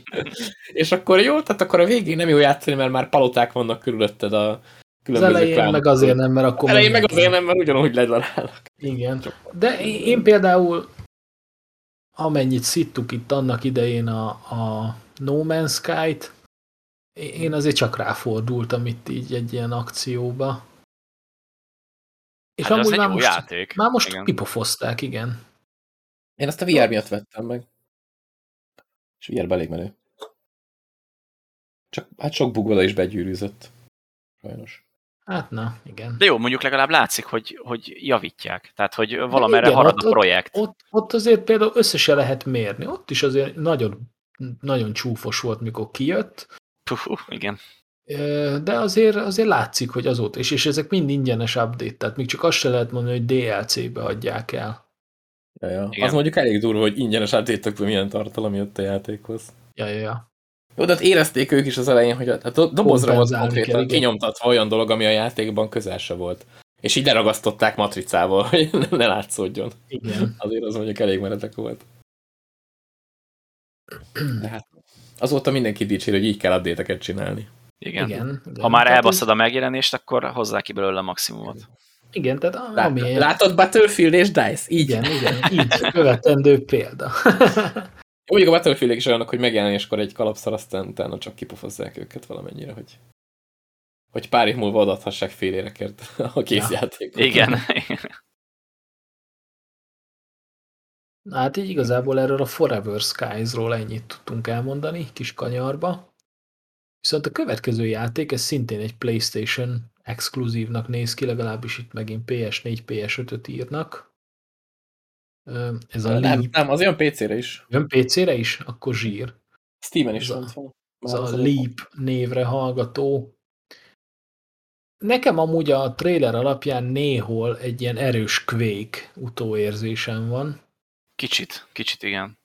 és akkor jó, tehát akkor a végén nem jó játszani, mert már paloták vannak körülötted a különböző Az elején klánok. meg azért nem, mert akkor... Elején meg azért nem, mert ugyanúgy ledarálnak. Igen. De én például amennyit szittuk itt annak idején a, a No Man's Sky-t, én azért csak ráfordultam itt így egy ilyen akcióba. És hát amúgy már most, játék. már most igen. kipofozták, igen. Én azt a VR miatt vettem meg. És VR elég menő. Csak hát sok bugvola is begyűrűzött. Sajnos. Hát na, igen. De jó, mondjuk legalább látszik, hogy, hogy javítják. Tehát, hogy valamerre igen, harad ott, a projekt. Ott, ott, ott azért például összesen lehet mérni. Ott is azért nagyon nagyon csúfos volt, mikor kijött. Puh, igen. De azért, azért látszik, hogy azóta, és, és ezek mind ingyenes update, tehát még csak azt se lehet mondani, hogy DLC-be adják el. Ja, ja. Az mondjuk elég durva, hogy ingyenes update milyen tartalom jött a játékhoz. Ja, ja, ja. Jó, de hát érezték ők is az elején, hogy a, a dobozra volt konkrétan kinyomtatva olyan dolog, ami a játékban közel se volt. És így leragasztották matricával, hogy ne látszódjon. Igen. Azért az mondjuk elég meretek volt. De hát azóta mindenki dicsér, hogy így kell update csinálni. Igen. igen, igen. Ha már elbaszod a megjelenést, akkor hozzá ki belőle a maximumot. Igen, tehát Lát, ami... Látod Battlefield és DICE? Így. Igen, igen, így követendő példa. Mondjuk a battlefield is olyanok, hogy megjelenéskor egy kalapszal, aztán utána csak kipofozzák őket valamennyire, hogy hogy pár év múlva adathassák fél érekért a készjátékot. Ja. Igen. Hát így igazából erről a Forever Skies-ról ennyit tudtunk elmondani, kis kanyarba. Viszont a következő játék, ez szintén egy PlayStation exkluzívnak néz ki, legalábbis itt megint PS4, PS5-öt írnak. Ez a nem, Leap. nem, az olyan PC-re is. Jön PC-re is? Akkor zsír. Steam-en is van. Ez a, a Leap névre hallgató. Nekem amúgy a trailer alapján néhol egy ilyen erős Quake utóérzésem van. Kicsit, kicsit igen.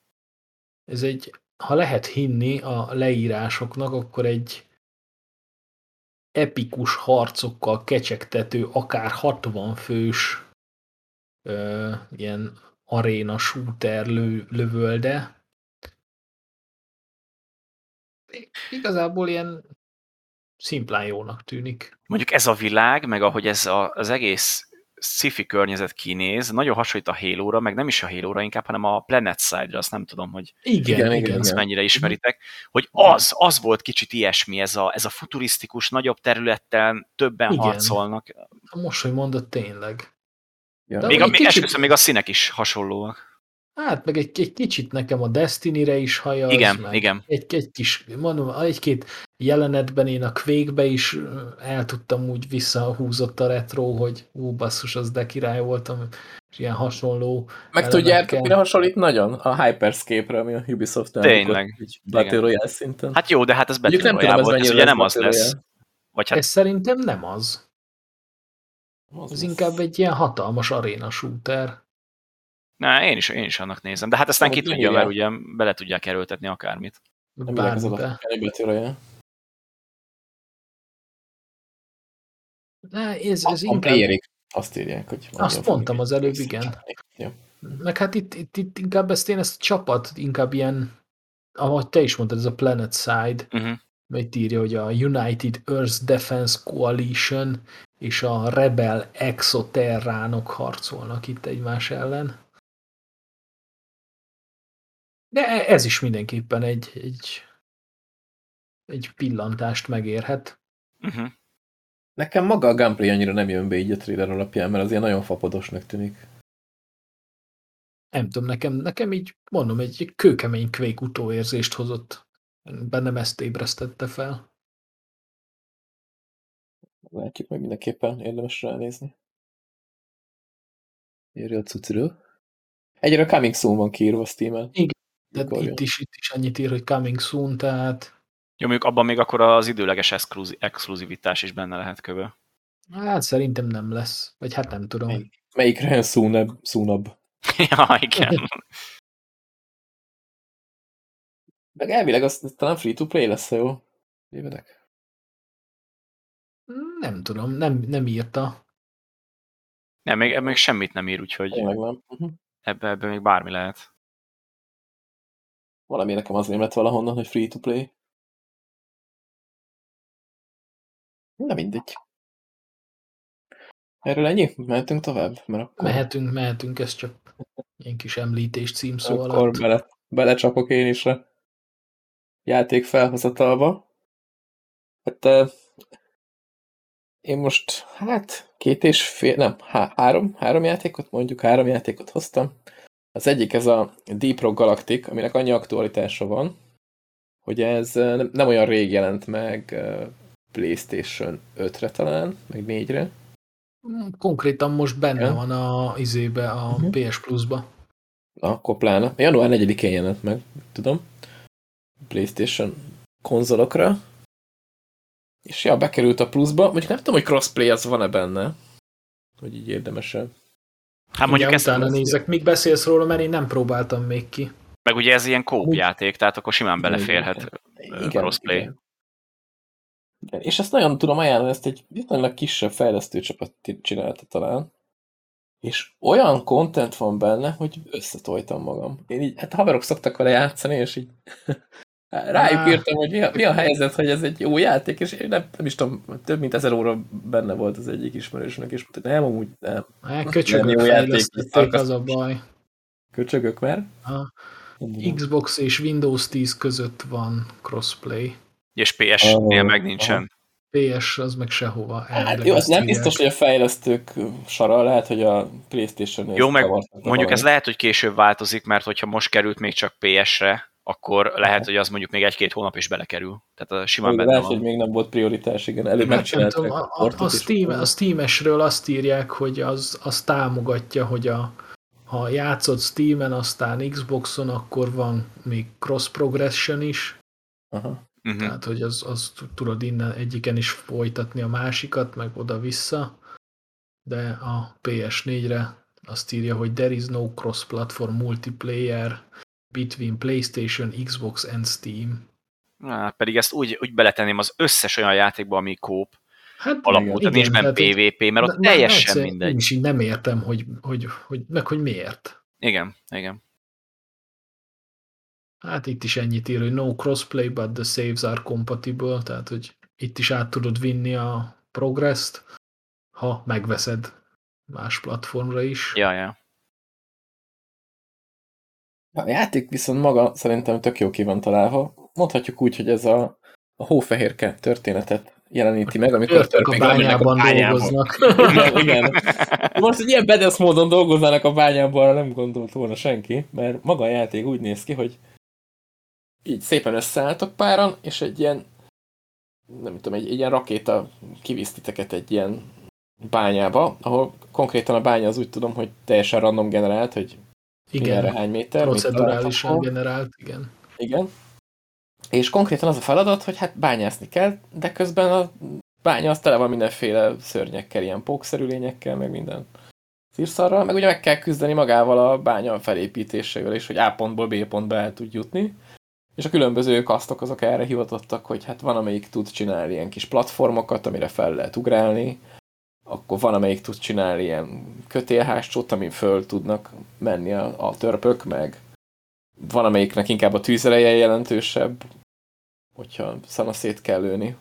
Ez egy, ha lehet hinni a leírásoknak, akkor egy epikus harcokkal kecsegtető, akár 60 fős ö, ilyen aréna shooter lő, lövölde. Igazából ilyen szimplán jónak tűnik. Mondjuk ez a világ, meg ahogy ez a, az egész sci-fi környezet kinéz, nagyon hasonlít a Halo-ra, meg nem is a Halo-ra inkább, hanem a Planet Side-ra, azt nem tudom, hogy igen, igen, igen, ezt mennyire ismeritek, hogy az, az volt kicsit ilyesmi, ez a, ez a futurisztikus, nagyobb területtel többen igen. harcolnak. Most, hogy mondod, tényleg. Ja. még, a, kicsit... esküszöm, még a színek is hasonlóak. Hát meg egy, egy kicsit nekem a Destiny-re is hajaz. Igen, meg igen. Egy, egy kis, mondom, egy-két jelenetben én a quake is el tudtam úgy visszahúzott a retro, hogy ú, basszus, az de király voltam, és ilyen hasonló Meg tudjátok, mire hasonlít nagyon? A Hyperscape-re, ami a ubisoft Tényleg. Battle Royale szinten. Hát jó, de hát ez Battle Royale volt, ez ugye nem az lesz. Vagy hát... Ez szerintem nem az. az ez inkább egy ilyen hatalmas aréna shooter. Na, én is, én is annak nézem. De hát aztán ki tudja, mert ugye bele tudják erőltetni akármit. Nem ez a betűre. De ez, ez a, inkább... Érik. Azt írják, hogy... Azt mondtam az előbb, igen. Ja. Meg hát itt, itt, itt, inkább ezt én ezt a csapat, inkább ilyen, ahogy te is mondtad, ez a Planet Side, uh-huh. mert írja, hogy a United Earth Defense Coalition és a Rebel Exoterránok harcolnak itt egymás ellen. De e- ez is mindenképpen egy, egy, egy pillantást megérhet. Uh-huh. Nekem maga a gameplay annyira nem jön be így a trailer alapján, mert az ilyen nagyon fapodosnak tűnik. Nem tudom, nekem, nekem így mondom, egy kőkemény kvék utóérzést hozott. Bennem ezt ébresztette fel. Látjuk meg mindenképpen, érdemes ránézni. Írja a cuciről. Egyre a Coming Soon van kiírva Steam-en. Igen, de itt is, itt is annyit ír, hogy Coming Soon, tehát... Jó, mondjuk abban még akkor az időleges exkluzivitás is benne lehet kövő. Hát szerintem nem lesz. Vagy hát nem tudom. Melyik, melyikre szúnabb? szúnabb? ja, igen. De elvileg az talán free-to-play lesz, jó? Évedek. Nem tudom, nem, nem írta. Nem, még, még semmit nem ír, úgyhogy nem. Uh -huh. ebbe, ebbe még bármi lehet. Valami nekem az lett valahonnan, hogy free-to-play. Na mindegy. Erről ennyi? Mehetünk tovább? Mert akkor... Mehetünk, mehetünk, ez csak ilyen kis említés címszó alatt. Akkor bele, belecsapok én is a játék felhozatalba. Hát uh, én most, hát két és fél, nem, há, három, három játékot, mondjuk három játékot hoztam. Az egyik ez a Deep Rock Galactic, aminek annyi aktualitása van, hogy ez nem, olyan rég jelent meg PlayStation 5-re talán, meg 4-re. Konkrétan most benne ja. van a izébe, a uh mhm. -huh. PS Plus-ba. Akkor pláne. Január 4-én jelent meg, tudom. PlayStation konzolokra. És ja, bekerült a pluszba. Mondjuk nem tudom, hogy crossplay az van-e benne. Hogy így érdemes -e. Hát mondjuk ezt utána nézek, míg beszélsz róla, mert én nem próbáltam még ki. Meg ugye ez ilyen kópjáték, tehát akkor simán beleférhet igen, crossplay. Igen. Igen, és ezt nagyon tudom ajánlani, ezt egy viszonylag kisebb fejlesztő csapat csinálta talán. És olyan content van benne, hogy összetoltam magam. Én így, hát haverok szoktak vele játszani, és így rájuk írtam, hogy mi a, mi a helyzet, hogy ez egy jó játék, és én nem, nem is tudom, több mint ezer óra benne volt az egyik ismerősnek, és mondta, nem, amúgy nem. Hát, köcsögök jó játék, az a baj. Köcsögök, mert? A Xbox és Windows 10 között van crossplay. És PS-nél oh, meg nincsen. PS az meg sehova. Hát jó, az nem biztos, hogy a fejlesztők sara, lehet, hogy a Playstation Jó, meg mondjuk valami. ez lehet, hogy később változik, mert hogyha most került még csak PS-re, akkor lehet, hogy az mondjuk még egy-két hónap is belekerül. Tehát a simán benne lehet, van. hogy még nem volt prioritás, igen. Előbb megcsinálták a, a, a, Steam, a Steam-esről azt írják, hogy az, az támogatja, hogy a, ha játszott Steam-en, aztán Xboxon, akkor van még cross progression is. Aha. Uh-huh. Tehát, hogy az, az tudod innen egyiken is folytatni a másikat, meg oda-vissza, de a PS4-re azt írja, hogy there is no cross-platform multiplayer between PlayStation, Xbox and Steam. Na, pedig ezt úgy, úgy beletenném az összes olyan játékba, ami kóp, hát, alapú, tehát nincs benne PvP, mert ott teljesen mindegy. Én is így nem értem, hogy, hogy, hogy, meg hogy miért. Igen, igen. Hát itt is ennyit ír, hogy no crossplay, but the saves are compatible, tehát hogy itt is át tudod vinni a progress-t, ha megveszed más platformra is. Ja, ja. A játék viszont maga szerintem tök jó ki van találva. Mondhatjuk úgy, hogy ez a, a hófehérke történetet jeleníti meg, amikor törpék a bányában, a dolgoznak. igen, igen. Most, hogy ilyen bedesz módon dolgoznának a bányában, nem gondolt volna senki, mert maga a játék úgy néz ki, hogy így szépen összeálltok páran, és egy ilyen nem tudom, egy, egy ilyen rakéta kivisz titeket egy ilyen bányába, ahol konkrétan a bánya az úgy tudom, hogy teljesen random generált, hogy igen, hány méter. Procedurálisan generált, igen. Igen. És konkrétan az a feladat, hogy hát bányászni kell, de közben a bánya az tele van mindenféle szörnyekkel, ilyen pókszerű lényekkel, meg minden szírszarral, meg ugye meg kell küzdeni magával a bánya felépítésével is, hogy A pontból B pontba el tud jutni. És a különböző kasztok azok erre hivatottak, hogy hát van, amelyik tud csinálni ilyen kis platformokat, amire fel lehet ugrálni, akkor van, amelyik tud csinálni ilyen kötélháscsót, amin föl tudnak menni a, a törpök, meg van, amelyiknek inkább a tűzereje jelentősebb, hogyha szanaszét kell lőni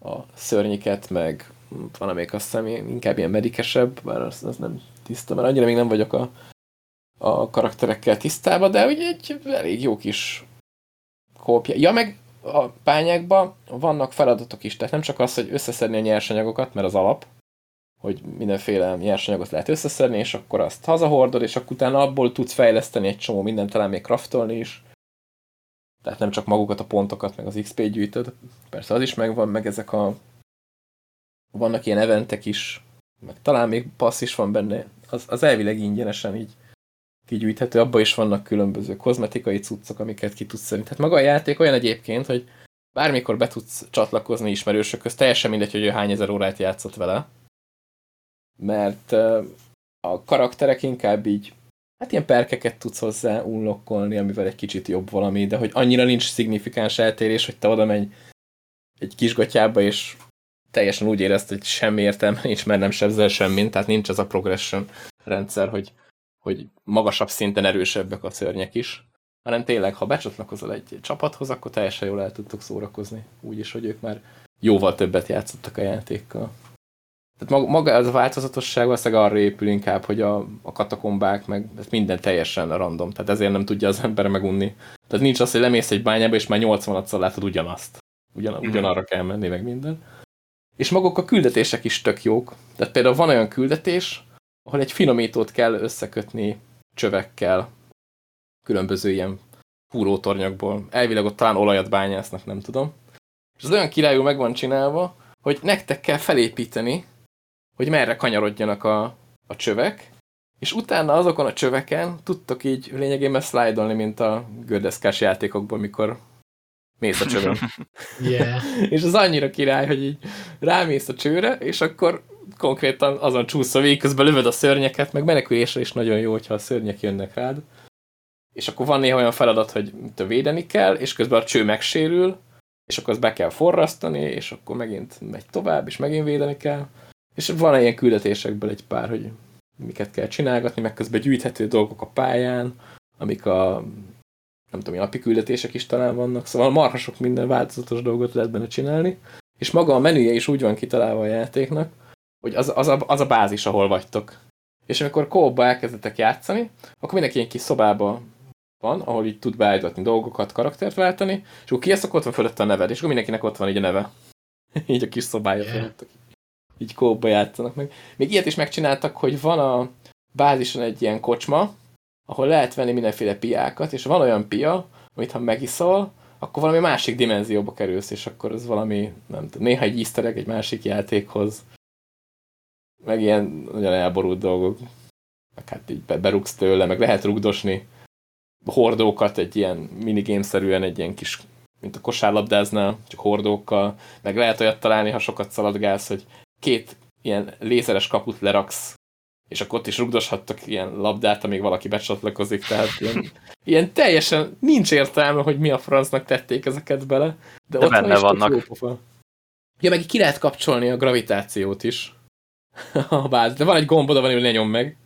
a szörnyiket, meg van, amelyik azt hiszem inkább ilyen medikesebb, bár az, az nem tiszta, mert annyira még nem vagyok a, a karakterekkel tisztában, de ugye egy elég jó kis kópja. Ja, meg a pányákban vannak feladatok is, tehát nem csak az, hogy összeszedni a nyersanyagokat, mert az alap, hogy mindenféle nyersanyagot lehet összeszedni, és akkor azt hazahordod, és akkor utána abból tudsz fejleszteni egy csomó mindent, talán még craftolni is. Tehát nem csak magukat a pontokat, meg az XP gyűjtöd. Persze az is megvan, meg ezek a... Vannak ilyen eventek is, meg talán még passz is van benne. Az, az elvileg ingyenesen így kigyűjthető, abban is vannak különböző kozmetikai cuccok, amiket ki tudsz szedni. Tehát maga a játék olyan egyébként, hogy bármikor be tudsz csatlakozni ismerősök közt, teljesen mindegy, hogy ő hány ezer órát játszott vele. Mert a karakterek inkább így, hát ilyen perkeket tudsz hozzá unlokkolni, amivel egy kicsit jobb valami, de hogy annyira nincs szignifikáns eltérés, hogy te oda menj egy kisgatyába, és teljesen úgy érezd, hogy semmi értelme nincs, mert nem sebzel semmit, tehát nincs ez a progression rendszer, hogy hogy magasabb szinten erősebbek a szörnyek is, hanem tényleg, ha becsatlakozol egy csapathoz, akkor teljesen jól el tudtok szórakozni. Úgyis, hogy ők már jóval többet játszottak a játékkal. Tehát maga ez a változatosság valószínűleg arra épül inkább, hogy a, a katakombák, meg ez minden teljesen random, tehát ezért nem tudja az ember megunni. Tehát nincs az, hogy lemész egy bányába, és már 80-szor látod ugyanazt. Ugyan, mhm. ugyanarra kell menni, meg minden. És maguk a küldetések is tök jók. Tehát például van olyan küldetés, ahol egy finomítót kell összekötni csövekkel, különböző ilyen fúrótornyokból. Elvileg ott talán olajat bányásznak, nem tudom. És az olyan királyú meg van csinálva, hogy nektek kell felépíteni, hogy merre kanyarodjanak a, a csövek, és utána azokon a csöveken tudtok így lényegében szlájdolni, mint a gördeszkás játékokban, mikor mész a csövön. Yeah. és az annyira király, hogy így rámész a csőre, és akkor konkrétan azon csúszva végig, közben lövöd a szörnyeket, meg menekülésre is nagyon jó, hogyha a szörnyek jönnek rád. És akkor van néha olyan feladat, hogy védeni kell, és közben a cső megsérül, és akkor azt be kell forrasztani, és akkor megint megy tovább, és megint védeni kell. És van ilyen küldetésekből egy pár, hogy miket kell csinálgatni, meg közben gyűjthető dolgok a pályán, amik a nem tudom, napi küldetések is talán vannak, szóval marha sok minden változatos dolgot lehet benne csinálni, és maga a menüje is úgy van kitalálva a játéknak, hogy az, az, a, az a bázis, ahol vagytok. És amikor kóba elkezdetek játszani, akkor mindenki egy kis szobába van, ahol így tud beállítani dolgokat, karaktert váltani, és akkor kiesz, ott van fölött a neved, és akkor mindenkinek ott van így a neve. így a kis szobája yeah. fölött. Így kóba játszanak meg. Még ilyet is megcsináltak, hogy van a bázison egy ilyen kocsma, ahol lehet venni mindenféle piákat, és van olyan pia, amit ha megiszol, akkor valami másik dimenzióba kerülsz, és akkor ez valami, nem tudom, néha egy easter egg egy másik játékhoz meg ilyen nagyon elborult dolgok. Meg hát így berúgsz tőle, meg lehet rugdosni hordókat egy ilyen minigame-szerűen, egy ilyen kis, mint a kosárlabdáznál, csak hordókkal, meg lehet olyat találni, ha sokat szaladgálsz, hogy két ilyen lézeres kaput leraksz, és akkor ott is rugdoshattak ilyen labdát, amíg valaki becsatlakozik, tehát ilyen, ilyen teljesen nincs értelme, hogy mi a francnak tették ezeket bele, de, de ott benne van vannak. Ja, meg ki lehet kapcsolni a gravitációt is. a báz. De van egy gomb van, hogy lenyom meg.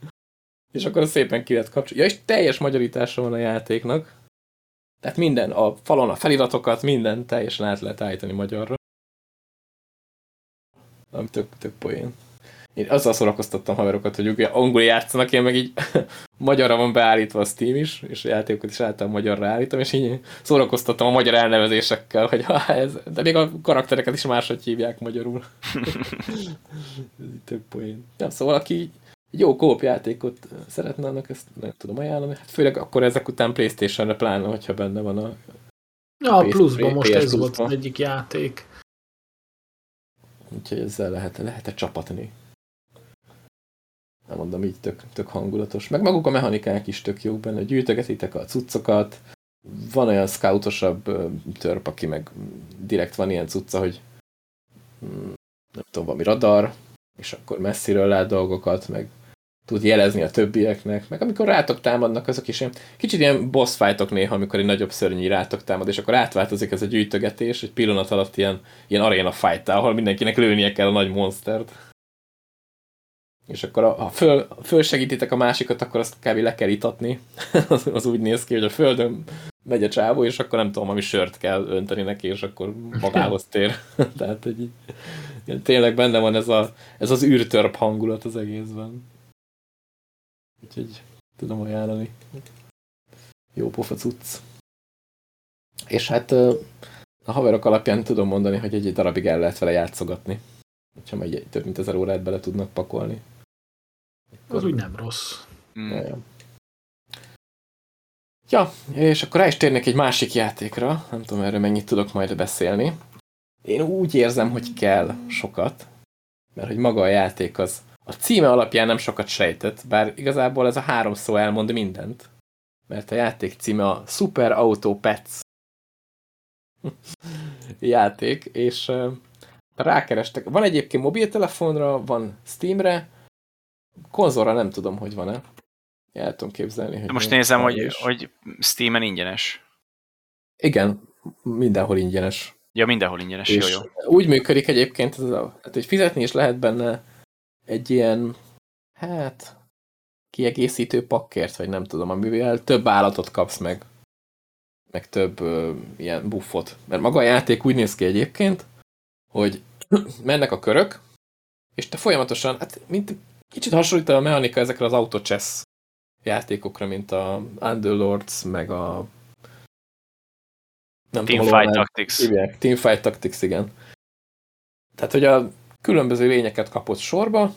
És akkor szépen ki lehet kapcsolni. Ja, és teljes magyarítása van a játéknak. Tehát minden, a falon a feliratokat, minden teljesen át lehet állítani magyarra. Ami tök, tök poén. Én azzal szórakoztattam haverokat, hogy ők angol játszanak, én meg így magyarra van beállítva a Steam is, és a játékokat is általában magyarra állítom, és így szórakoztattam a magyar elnevezésekkel, hogy ha ez, de még a karaktereket is máshogy hívják magyarul. ez így tök poén. Ja, szóval aki jó kóp játékot szeretne, annak ezt nem tudom ajánlani. Hát főleg akkor ezek után Playstation-re pláne, hogyha benne van a Ja, a pluszban most ez volt az egyik játék. Úgyhogy ezzel lehet, lehet -e csapatni. Nem mondom, így tök, tök hangulatos. Meg maguk a mechanikák is tök jók benne, gyűjtögetitek a cuccokat, van olyan scoutosabb törp, aki meg direkt van ilyen cucca, hogy mm, nem tudom, valami radar, és akkor messziről lát dolgokat, meg tud jelezni a többieknek, meg amikor rátok támadnak, azok is ilyen, kicsit ilyen boss fightok néha, amikor egy nagyobb szörnyi rátok támad, és akkor átváltozik ez a gyűjtögetés, egy pillanat alatt ilyen, ilyen arena fight ahol mindenkinek lőnie kell a nagy monstert. És akkor ha föl, fölsegítitek a másikat, akkor azt kb. le kell itatni. az, az úgy néz ki, hogy a földön megy a csávó, és akkor nem tudom, ami sört kell önteni neki, és akkor magához tér. Tehát egy, tényleg benne van ez, a, ez az űrtörp hangulat az egészben. Úgyhogy tudom ajánlani. Jó pofa cucc. És hát a haverok alapján tudom mondani, hogy egy, darabig el lehet vele játszogatni. Ha egy, több mint ezer órát bele tudnak pakolni. Akkor... Az úgy nem rossz. Mm. Ja, és akkor rá is térnek egy másik játékra. Nem tudom, erről mennyit tudok majd beszélni. Én úgy érzem, hogy kell sokat, mert hogy maga a játék az a címe alapján nem sokat sejtett, bár igazából ez a három szó elmond mindent. Mert a játék címe a Super Auto Pets játék, és rákerestek. Van egyébként mobiltelefonra, van Steamre, konzolra nem tudom, hogy van-e. El tudom képzelni, hogy... Most nézem, hogy, hogy Steam-en ingyenes. Igen, mindenhol ingyenes. Ja, mindenhol ingyenes, és jó, jó. Úgy működik egyébként, ez a, hát, hogy fizetni is lehet benne egy ilyen, hát, kiegészítő pakkért, vagy nem tudom, amivel több állatot kapsz meg, meg több ö, ilyen buffot. Mert maga a játék úgy néz ki egyébként, hogy mennek a körök, és te folyamatosan, hát mint kicsit hasonlít a mechanika ezekre az autochess játékokra, mint a Underlords, meg a nem Teamfight tudom, Tactics. Hívják. Teamfight Tactics, igen. Tehát, hogy a különböző lényeket kapott sorba,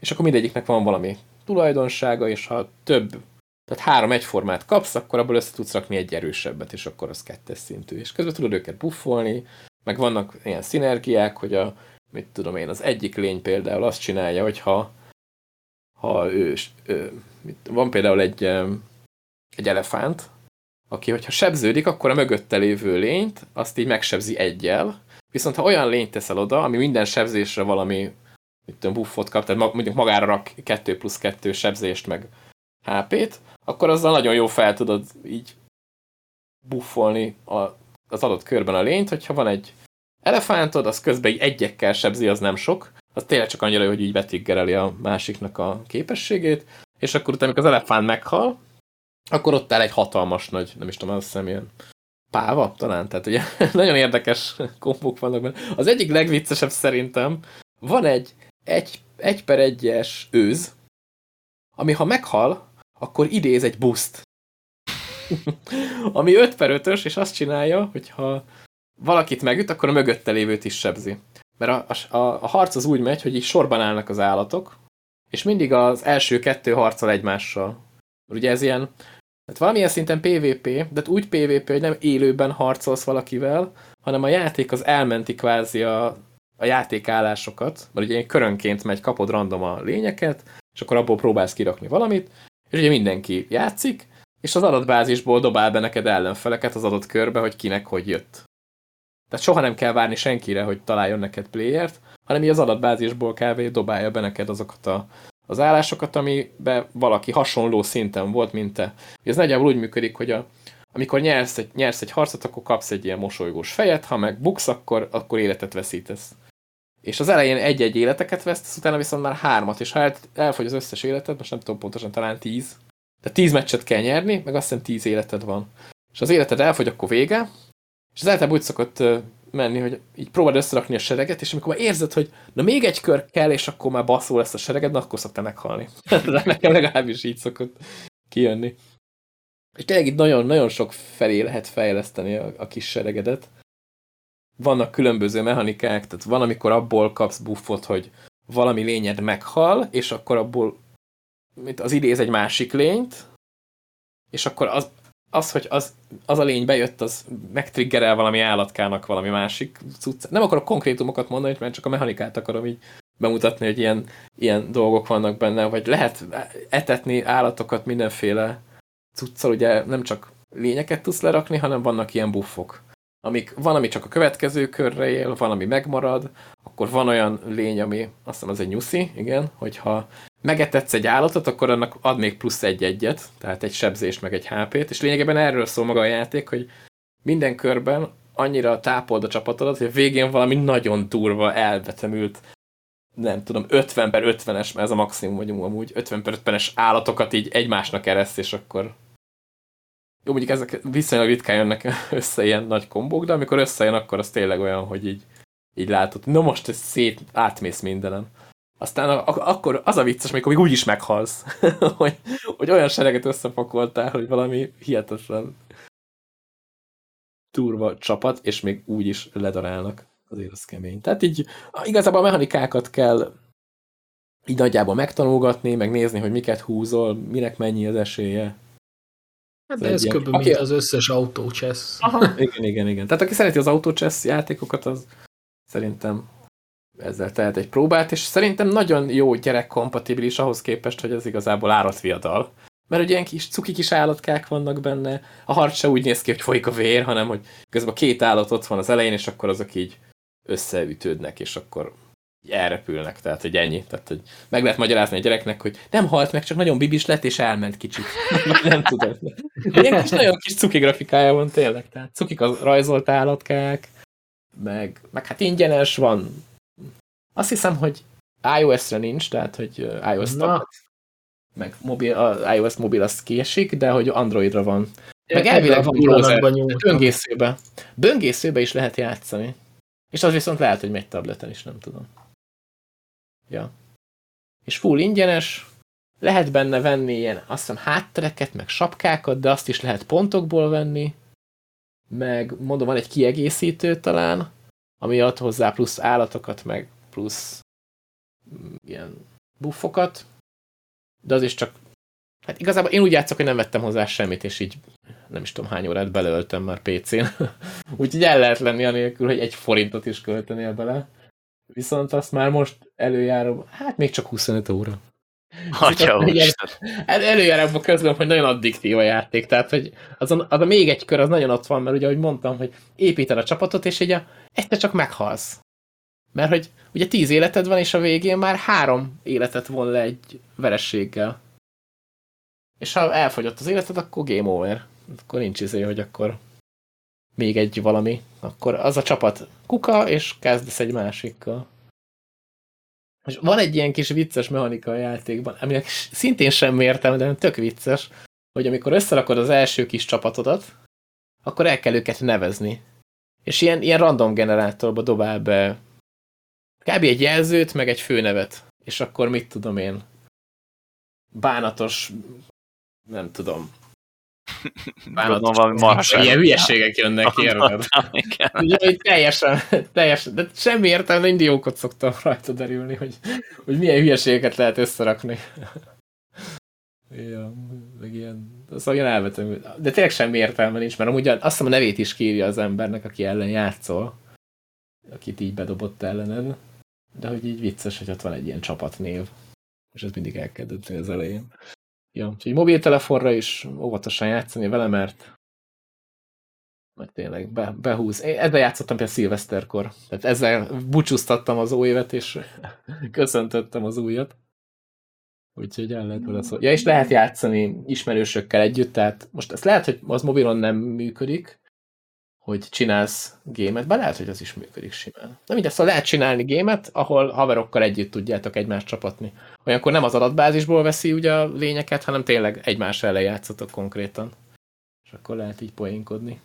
és akkor mindegyiknek van valami tulajdonsága, és ha több, tehát három egyformát kapsz, akkor abból össze tudsz rakni egy erősebbet, és akkor az kettes szintű. És közben tudod őket buffolni, meg vannak ilyen szinergiák, hogy a, mit tudom én, az egyik lény például azt csinálja, hogy ha, ha ő, ő mit, van például egy, egy elefánt, aki, hogyha sebződik, akkor a mögötte lévő lényt azt így megsebzi egyel, Viszont ha olyan lényt teszel oda, ami minden sebzésre valami mit tudom, buffot kap, tehát mondjuk magára rak 2 plusz 2 sebzést meg HP-t, akkor azzal nagyon jó fel tudod így buffolni a, az adott körben a lényt, hogyha van egy elefántod, az közben így egyekkel sebzi, az nem sok, az tényleg csak annyira, hogy így betiggereli a másiknak a képességét, és akkor utána, amikor az elefánt meghal, akkor ott áll egy hatalmas nagy, nem is tudom, azt hiszem ilyen páva talán, tehát ugye nagyon érdekes kompók vannak benne. Az egyik legviccesebb szerintem, van egy egy, egy per egyes őz, ami ha meghal, akkor idéz egy buszt. ami 5 per 5-ös, és azt csinálja, hogy ha valakit megüt, akkor a mögötte lévőt is sebzi. Mert a, a, a harc az úgy megy, hogy így sorban állnak az állatok, és mindig az első kettő harcol egymással. Ugye ez ilyen Hát valamilyen szinten PvP, de hát úgy PvP, hogy nem élőben harcolsz valakivel, hanem a játék az elmenti kvázi a, a játékállásokat, mert ugye körönként megy, kapod random a lényeket, és akkor abból próbálsz kirakni valamit, és ugye mindenki játszik, és az adatbázisból dobál be neked ellenfeleket az adott körbe, hogy kinek hogy jött. Tehát soha nem kell várni senkire, hogy találjon neked playert, hanem így az adatbázisból kb. dobálja be neked azokat a az állásokat, amiben valaki hasonló szinten volt, mint te. Ez nagyjából úgy működik, hogy a, amikor nyersz egy, nyersz egy harcot, akkor kapsz egy ilyen mosolygós fejet, ha meg buksz, akkor, akkor életet veszítesz. És az elején egy-egy életeket vesztesz, utána viszont már hármat, és ha el, elfogy az összes életed, most nem tudom pontosan, talán tíz, de tíz meccset kell nyerni, meg azt hiszem tíz életed van. És az életed elfogy, akkor vége, és az általában úgy szokott menni, hogy így próbáld összerakni a sereget, és amikor már érzed, hogy na még egy kör kell, és akkor már baszó lesz a sereged, na akkor szoktál meghalni. De nekem legalábbis így szokott kijönni. És tényleg itt nagyon-nagyon sok felé lehet fejleszteni a, a kis seregedet. Vannak különböző mechanikák, tehát van, amikor abból kapsz buffot, hogy valami lényed meghal, és akkor abból mint az idéz egy másik lényt, és akkor az, az hogy az, az a lény bejött, az megtriggerel valami állatkának valami másik cucc. Nem akarok konkrétumokat mondani, mert csak a mechanikát akarom így bemutatni, hogy ilyen, ilyen dolgok vannak benne, vagy lehet etetni állatokat mindenféle cuccal, ugye nem csak lényeket tudsz lerakni, hanem vannak ilyen buffok. Amik, van, ami csak a következő körre él, van, ami megmarad, akkor van olyan lény, ami azt hiszem az egy nyuszi, igen, hogyha megetetsz egy állatot, akkor annak ad még plusz egy-egyet, tehát egy sebzést, meg egy HP-t, és lényegében erről szól maga a játék, hogy minden körben annyira tápold a csapatodat, hogy a végén valami nagyon durva, elvetemült, nem tudom, 50 per 50-es, mert ez a maximum vagyunk amúgy, 50 per 50-es állatokat így egymásnak ereszt, és akkor jó, mondjuk ezek viszonylag ritkán jönnek össze ilyen nagy kombók, de amikor összejön, akkor az tényleg olyan, hogy így, így látod, na most ez szét átmész mindenen. Aztán a, akkor az a vicces, amikor még úgy is meghalsz, hogy, hogy olyan sereget összepakoltál, hogy valami hihetetlen turva csapat, és még úgy is ledarálnak. Azért az kemény. Tehát így igazából a mechanikákat kell így nagyjából megtanulgatni, meg nézni, hogy miket húzol, minek mennyi az esélye. Hát de ez kb. Aki... az összes autócsesz. igen, igen, igen. Tehát aki szereti az autócsesz játékokat, az szerintem ezzel tehet egy próbát, és szerintem nagyon jó gyerekkompatibilis ahhoz képest, hogy ez igazából árat viadal. Mert ugye ilyen kis cuki kis állatkák vannak benne, a harc se úgy néz ki, hogy folyik a vér, hanem hogy közben két állat ott van az elején, és akkor azok így összeütődnek, és akkor elrepülnek, tehát hogy ennyi. Tehát, hogy meg lehet magyarázni a gyereknek, hogy nem halt meg, csak nagyon bibis lett, és elment kicsit. nem tudom. Ilyen kis, nagyon kis cuki grafikája van tényleg. Tehát cukik az rajzolt állatkák, meg, meg hát ingyenes van. Azt hiszem, hogy iOS-re nincs, tehát hogy iOS tablet, meg mobil, a iOS mobil az kiesik, de hogy Androidra van. Meg elvileg van browser, böngészőbe. Böngészőbe is lehet játszani. És az viszont lehet, hogy megy tableten is, nem tudom. Ja. És full ingyenes, lehet benne venni ilyen, azt hiszem, háttereket, meg sapkákat, de azt is lehet pontokból venni, meg mondom, van egy kiegészítő talán, ami ad hozzá plusz állatokat, meg plusz mm, ilyen buffokat, de az is csak, hát igazából én úgy játszok, hogy nem vettem hozzá semmit, és így nem is tudom hány órát belöltem már PC-n. Úgyhogy el lehet lenni anélkül, hogy egy forintot is költenél bele. Viszont azt már most előjárom, hát még csak 25 óra. Atya el, előjáróban közlöm, hogy nagyon addiktív a játék, tehát hogy az a, az a még egy kör az nagyon ott van, mert ugye ahogy mondtam, hogy építed a csapatot, és így a, egyszer csak meghalsz. Mert hogy ugye tíz életed van, és a végén már három életet von le egy verességgel. És ha elfogyott az életed, akkor game over. Akkor nincs izé, hogy akkor még egy valami. Akkor az a csapat kuka, és kezdesz egy másikkal. És van egy ilyen kis vicces mechanika a játékban, aminek szintén sem értem, de tök vicces, hogy amikor összerakod az első kis csapatodat, akkor el kell őket nevezni. És ilyen, ilyen random generátorba dobál be kb. egy jelzőt, meg egy főnevet. És akkor mit tudom én? Bánatos, nem tudom, Bánatos, valami marhaság. Ilyen hülyeségek jönnek ki, Ugye, teljesen, teljesen, de semmi értelme, mindig jókot szoktam rajta derülni, hogy, hogy milyen hülyeségeket lehet összerakni. ja, meg ilyen, szóval ilyen elvetem. De tényleg semmi értelme nincs, mert amúgy azt hiszem a nevét is kírja az embernek, aki ellen játszol, akit így bedobott ellened. De hogy így vicces, hogy ott van egy ilyen csapatnév. És ez mindig el kell az elején. Ja, úgyhogy mobiltelefonra is óvatosan játszani vele, mert meg tényleg be, behúz. Én ezzel játszottam például szilveszterkor. Tehát ezzel búcsúztattam az új évet, és köszöntöttem az újat. Úgyhogy el lehet vele szó. Ja, és lehet játszani ismerősökkel együtt, tehát most ez lehet, hogy az mobilon nem működik, hogy csinálsz gémet, bár lehet, hogy az is működik simán. De mindegy, szóval lehet csinálni gémet, ahol haverokkal együtt tudjátok egymást csapatni. Olyankor nem az adatbázisból veszi ugye a lényeket, hanem tényleg egymás ellen játszotok konkrétan. És akkor lehet így poénkodni.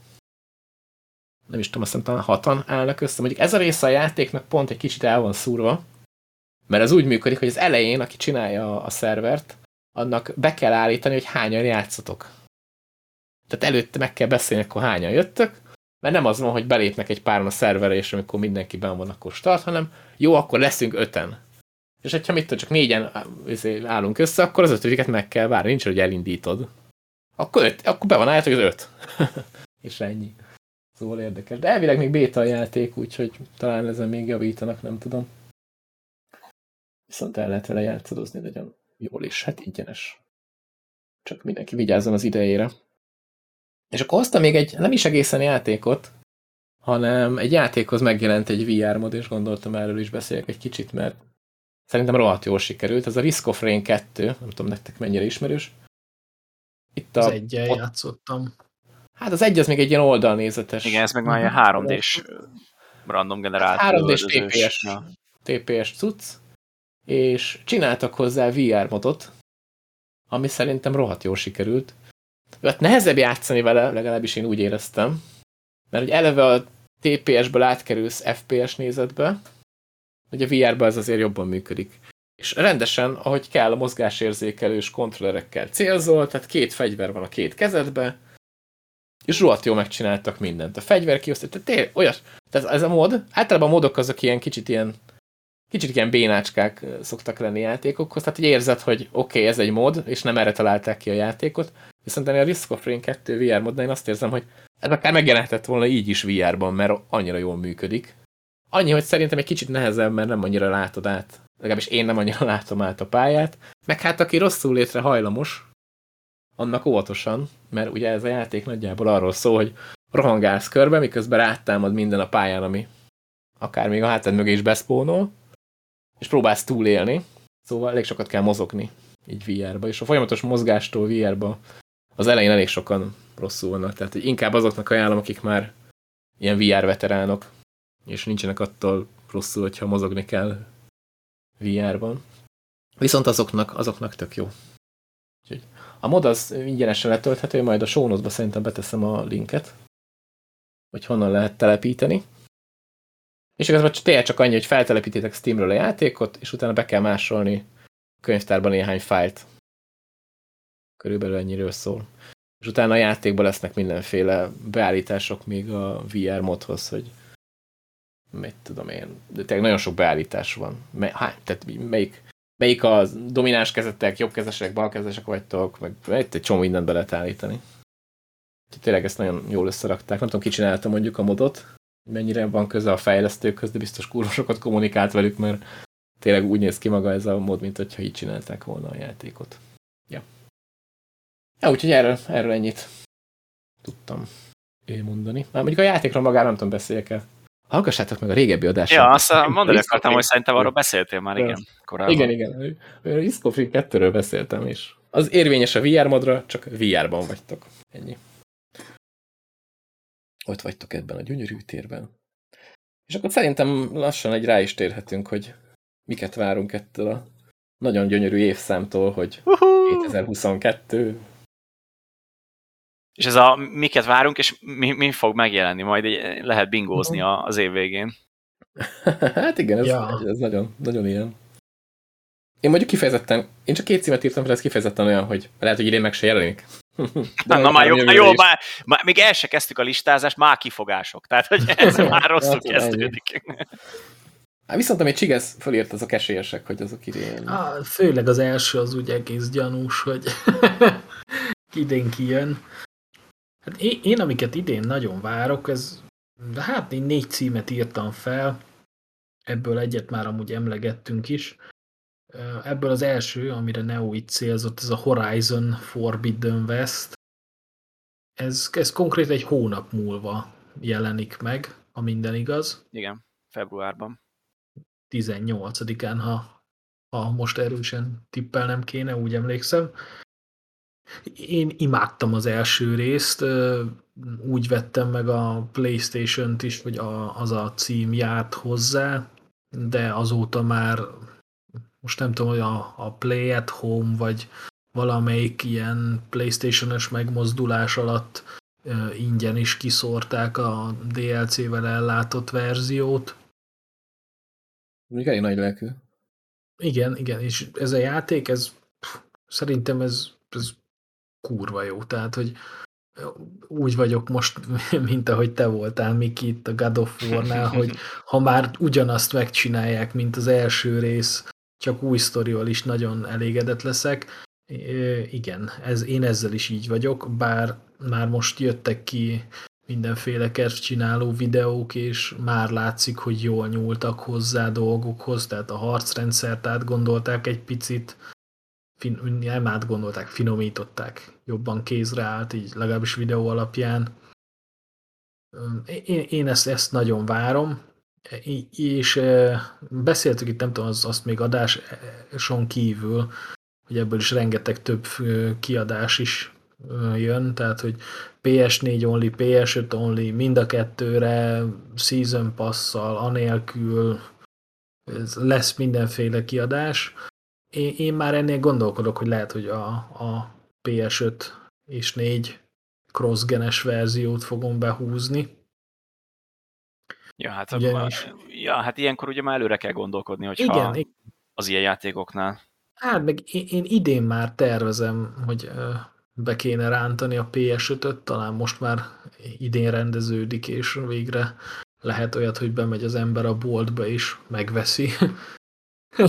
nem is tudom, azt talán hatan állnak össze. Mondjuk ez a része a játéknak pont egy kicsit el van szúrva, mert ez úgy működik, hogy az elején, aki csinálja a szervert, annak be kell állítani, hogy hányan játszatok. Tehát előtte meg kell beszélni, akkor hányan jöttök, mert nem az van, hogy belépnek egy páron a szerverre, és amikor mindenki ben van, akkor start, hanem jó, akkor leszünk öten. És hogyha mit csak négyen izé, állunk össze, akkor az ötödiket meg kell várni, nincs, hogy elindítod. Akkor, öt, akkor be van állítva, hogy az öt. és ennyi. Szóval érdekes. De elvileg még béta a játék, úgyhogy talán ezen még javítanak, nem tudom. Viszont el lehet vele játszadozni nagyon jól is, hát ingyenes. Csak mindenki vigyázzon az idejére. És akkor hoztam még egy, nem is egészen játékot, hanem egy játékhoz megjelent egy VR mod, és gondoltam erről is beszéljek egy kicsit, mert szerintem rohadt jól sikerült. Ez a Risk of Rain 2, nem tudom nektek mennyire ismerős. Itt a, az egyen ott, játszottam. Hát az egy az még egy ilyen oldalnézetes. Igen, ez meg már ilyen 3D-s random generált. 3D-s TPS, ja. TPS cucc, és csináltak hozzá VR modot, ami szerintem rohadt jól sikerült. Hát nehezebb játszani vele, legalábbis én úgy éreztem, mert hogy eleve a TPS-ből átkerülsz FPS nézetbe, hogy a VR-ban ez azért jobban működik. És rendesen, ahogy kell, a mozgásérzékelős kontrollerekkel célzol, tehát két fegyver van a két kezedbe, és rohadt jól megcsináltak mindent. A fegyver kiosztás, tehát olyas, tehát ez a mod, általában a modok azok ilyen kicsit ilyen kicsit ilyen bénácskák szoktak lenni játékokhoz, tehát hogy érzed, hogy oké, okay, ez egy mod, és nem erre találták ki a játékot, viszont a Risk of Rain 2 VR modnál én azt érzem, hogy ez akár megjelenhetett volna így is VR-ban, mert annyira jól működik. Annyi, hogy szerintem egy kicsit nehezebb, mert nem annyira látod át, legalábbis én nem annyira látom át a pályát, meg hát aki rosszul létre hajlamos, annak óvatosan, mert ugye ez a játék nagyjából arról szól, hogy rohangálsz körbe, miközben rátámad minden a pályán, ami akár még a hátad mögé is beszpónol, és próbálsz túlélni, szóval elég sokat kell mozogni így VR-ba, és a folyamatos mozgástól VR-ba az elején elég sokan rosszul vannak, tehát inkább azoknak ajánlom, akik már ilyen VR veteránok, és nincsenek attól rosszul, hogyha mozogni kell VR-ban. Viszont azoknak, azoknak tök jó. Úgyhogy a mod az ingyenesen letölthető, majd a show szerintem beteszem a linket, hogy honnan lehet telepíteni. És igazából tényleg csak annyi, hogy feltelepítitek Steamről a játékot, és utána be kell másolni a könyvtárban néhány fájlt. Körülbelül ennyiről szól. És utána a játékban lesznek mindenféle beállítások még a VR modhoz, hogy mit tudom én, de tényleg nagyon sok beállítás van. Mely, há, tehát melyik, melyik a domináns kezetek, jobbkezesek, balkezesek vagytok, meg egy csomó mindent be lehet állítani. Tényleg ezt nagyon jól összerakták. Nem tudom, ki csinálta mondjuk a modot, mennyire van köze a fejlesztőkhöz, de biztos kurva sokat kommunikált velük, mert tényleg úgy néz ki maga ez a mód, mint hogyha így csinálták volna a játékot. Ja. Ja, úgyhogy erről, erről ennyit tudtam mondani. Már mondjuk a játékról magára nem tudom beszéljek el. Hallgassátok meg a régebbi adást. Ja, azt mondani akartam, hogy szerintem arról beszéltél már, igen, korábban. Igen, igen. A Iskofri 2-ről beszéltem, és az érvényes a VR modra, csak VR-ban vagytok. Ennyi ott vagytok ebben a gyönyörű térben. És akkor szerintem lassan egy rá is térhetünk, hogy miket várunk ettől a nagyon gyönyörű évszámtól, hogy uh -huh. 2022. És ez a miket várunk, és mi, mi fog megjelenni? Majd lehet bingózni az év végén. hát igen, ez, ja. ez nagyon, nagyon ilyen. Én mondjuk kifejezetten, én csak két címet írtam fel, ez kifejezetten olyan, hogy lehet, hogy idén meg se jelenik. De na, már jó, jó már, már, még el se kezdtük a listázást, már kifogások. Tehát, hogy ez már rosszul kezdődik. Hát viszont amit Csigesz fölírt, azok esélyesek, hogy azok idén. Á, főleg az első az úgy egész gyanús, hogy idén kijön. Hát én, én, amiket idén nagyon várok, ez de hát én négy címet írtam fel, ebből egyet már amúgy emlegettünk is. Ebből az első, amire Neo itt célzott, ez a Horizon Forbidden West. Ez, ez konkrét egy hónap múlva jelenik meg, ha minden igaz. Igen, februárban. 18-án, ha, ha most erősen tippelnem kéne, úgy emlékszem. Én imádtam az első részt, úgy vettem meg a Playstation-t is, hogy a, az a cím járt hozzá, de azóta már most nem tudom, hogy a, a Play at Home, vagy valamelyik ilyen Playstation-es megmozdulás alatt ingyen is kiszórták a DLC-vel ellátott verziót. Még elég nagy lelkű. Igen, igen, és ez a játék, ez szerintem ez, ez kurva jó, tehát, hogy úgy vagyok most, mint ahogy te voltál, Miki, itt a God of War-nál, hogy ha már ugyanazt megcsinálják, mint az első rész, csak új sztorival is nagyon elégedett leszek. Igen, ez, én ezzel is így vagyok, bár már most jöttek ki mindenféle csináló videók, és már látszik, hogy jól nyúltak hozzá dolgokhoz, tehát a harcrendszert átgondolták egy picit, fin, nem átgondolták, finomították, jobban kézre állt, így legalábbis videó alapján. Én, én ezt, ezt nagyon várom, és beszéltük itt, nem tudom, az, azt még adáson kívül, hogy ebből is rengeteg több kiadás is jön, tehát hogy PS4 only, PS5 only, mind a kettőre, Season Pass-szal, anélkül lesz mindenféle kiadás. Én, én már ennél gondolkodok, hogy lehet, hogy a, a PS5 és 4 crossgenes verziót fogom behúzni. Ja, hát, Ugyanis... ja, hát ilyenkor ugye már előre kell gondolkodni, hogyha igen, az ilyen játékoknál. Hát meg én, én idén már tervezem, hogy be kéne rántani a PS5-öt, talán most már idén rendeződik, és végre lehet olyat, hogy bemegy az ember a boltba is, megveszi.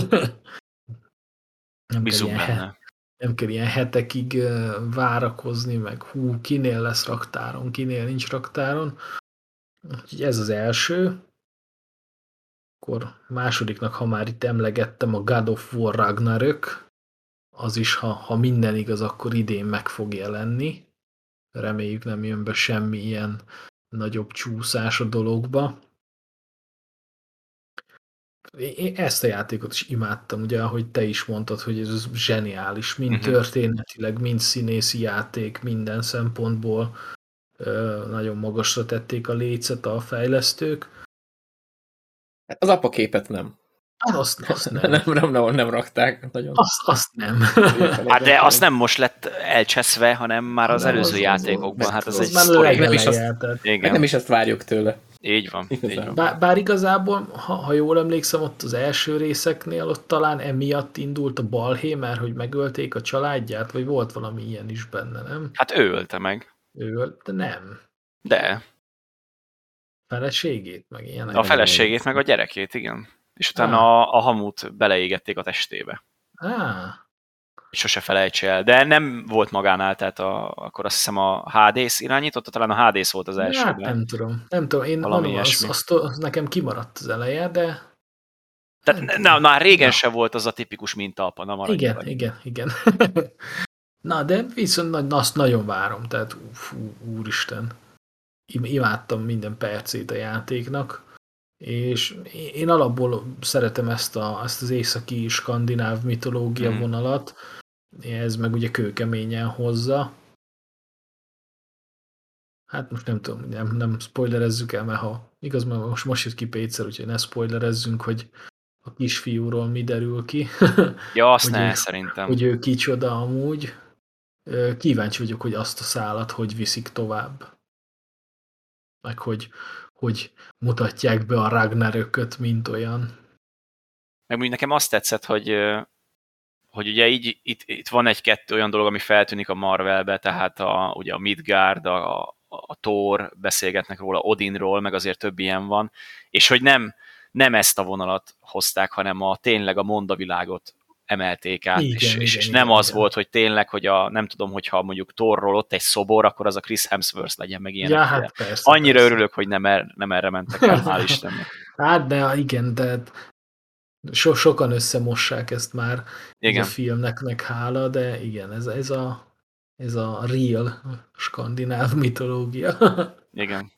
nem, kell ilyen, nem kell ilyen hetekig várakozni, meg hú, kinél lesz raktáron, kinél nincs raktáron. Úgyhogy ez az első. Akkor másodiknak, ha már itt emlegettem, a God of War Ragnarök, az is, ha, ha minden igaz, akkor idén meg fog jelenni. Reméljük nem jön be semmi ilyen nagyobb csúszás a dologba. Én ezt a játékot is imádtam, ugye, ahogy te is mondtad, hogy ez zseniális, mind uh-huh. történetileg, mind színészi játék, minden szempontból nagyon magasra tették a lécet a fejlesztők. Az apaképet nem. Azt, azt nem. nem. Nem, nem, nem rakták. Nagyon. Azt, azt nem. Hát de az nem most lett elcseszve, hanem már az nem, előző az, játékokban. Az, hát az, az egy sztori. Nem, is azt, igen. nem is ezt várjuk tőle. Így van. Így van. Bár, bár igazából, ha, ha jól emlékszem, ott az első részeknél ott talán emiatt indult a balhé, mert hogy megölték a családját, vagy volt valami ilyen is benne, nem? Hát ő ölte meg. Ő nem. De. Feleségét, meg ilyen. A feleségét, meg a gyerekét, igen. És utána ah. a, a hamut beleégették a testébe. Ah. Sose felejtse el. De nem volt magánál, tehát a, akkor azt hiszem a HDS irányította, talán a HDS volt az első. Hát nem tudom. Nem tudom, én mondom, az, az nekem kimaradt az eleje, de tehát na, na, régen na. se volt az a tipikus mintaalpa, na maradj Igen, igen, igen. na, de viszont azt nagyon várom, tehát fú, úristen. Imádtam minden percét a játéknak és én alapból szeretem ezt, a, ezt az északi skandináv mitológia mm. vonalat, ez meg ugye kőkeményen hozza. Hát most nem tudom, nem, nem spoilerezzük el, mert ha igaz, mert most, most jött ki Pétszer, úgyhogy ne spoilerezzünk, hogy a kisfiúról mi derül ki. Ja, azt ne, ő, szerintem. Hogy ő kicsoda amúgy. Kíváncsi vagyok, hogy azt a szálat hogy viszik tovább. Meg hogy, hogy mutatják be a Ragnarököt, mint olyan. Meg mondjuk nekem azt tetszett, hogy, hogy ugye így itt, itt van egy-kettő olyan dolog, ami feltűnik a Marvelbe, tehát a, ugye a Midgard, a, a Thor, beszélgetnek róla, Odinról, meg azért több ilyen van, és hogy nem, nem ezt a vonalat hozták, hanem a tényleg a mondavilágot emelték át, igen, és, igen, és, és igen, nem igen, az igen. volt, hogy tényleg, hogy a, nem tudom, hogyha mondjuk Torról ott egy szobor, akkor az a Chris Hemsworth legyen meg ilyen. Ja, hát persze, Annyira persze. örülök, hogy nem, er, nem erre mentek el, hál' Istennek. Hát, de igen, de so, sokan összemossák ezt már igen. a filmnek, hála, de igen, ez, ez, a, ez a real skandináv mitológia. igen.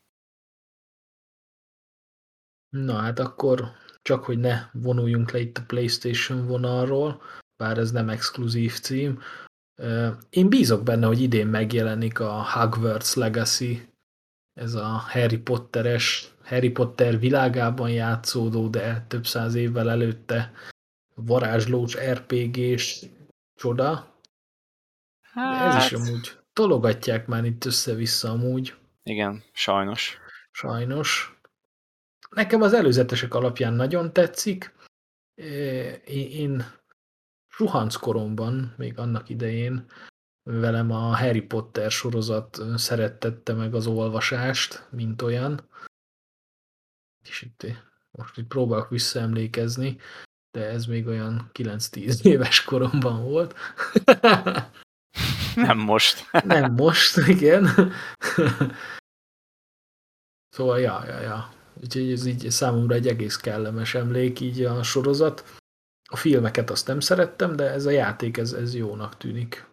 Na hát akkor csak hogy ne vonuljunk le itt a PlayStation vonalról, bár ez nem exkluzív cím. Én bízok benne, hogy idén megjelenik a Hogwarts Legacy, ez a Harry Potteres, Harry Potter világában játszódó, de több száz évvel előtte varázslós RPG-s csoda. Hát, ez is hát, amúgy tologatják már itt össze-vissza amúgy. Igen, sajnos. Sajnos. Nekem az előzetesek alapján nagyon tetszik. Én suhanc koromban, még annak idején velem a Harry Potter sorozat szerettette meg az olvasást, mint olyan. És itt most itt próbálok visszaemlékezni, de ez még olyan 9-10 éves koromban volt. Nem most. Nem most, igen. Szóval, ja, ja, ja. Úgyhogy ez így számomra egy egész kellemes emlék így a sorozat. A filmeket azt nem szerettem, de ez a játék, ez, ez jónak tűnik.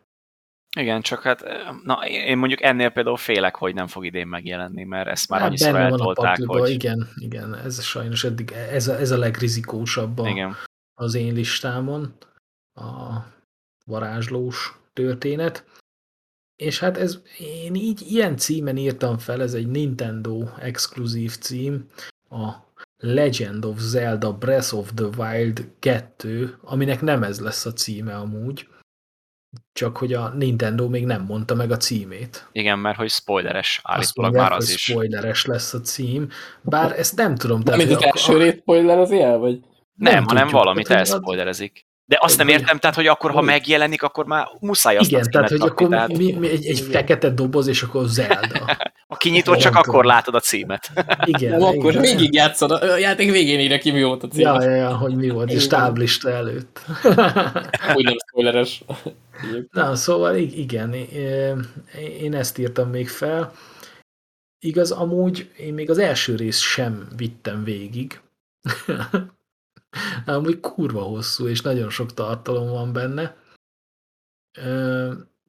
Igen, csak hát, na, én mondjuk ennél például félek, hogy nem fog idén megjelenni, mert ezt már hát annyiszor eltolták, hogy... Igen, igen, ez sajnos eddig, ez a, ez a legrizikósabb a, igen. az én listámon, a varázslós történet. És hát ez, én így ilyen címen írtam fel, ez egy Nintendo exkluzív cím, a Legend of Zelda Breath of the Wild 2, aminek nem ez lesz a címe amúgy, csak hogy a Nintendo még nem mondta meg a címét. Igen, mert hogy spoileres állítólag már az is. spoileres lesz a cím, bár ezt nem tudom. Tehát, Mint az első a... spoiler az el, vagy? Nem, nem hanem tudjuk, valamit elspoilerezik. De azt nem értem, tehát, hogy akkor, ha megjelenik, akkor már muszáj azt Igen, tehát, hogy akkor tehát... Mi, mi, egy, egy fekete doboz, és akkor Zelda. A kinyitó csak akkor tudom. látod a címet. Igen. Nem, akkor igen. végig játszod, a játék végén írja ki, mi volt a cím. Ja, ja, ja, hogy mi volt, és táblista előtt. Úgy nem spoileres. Na, szóval igen, én ezt írtam még fel. Igaz, amúgy én még az első rész sem vittem végig. Amúgy kurva hosszú, és nagyon sok tartalom van benne.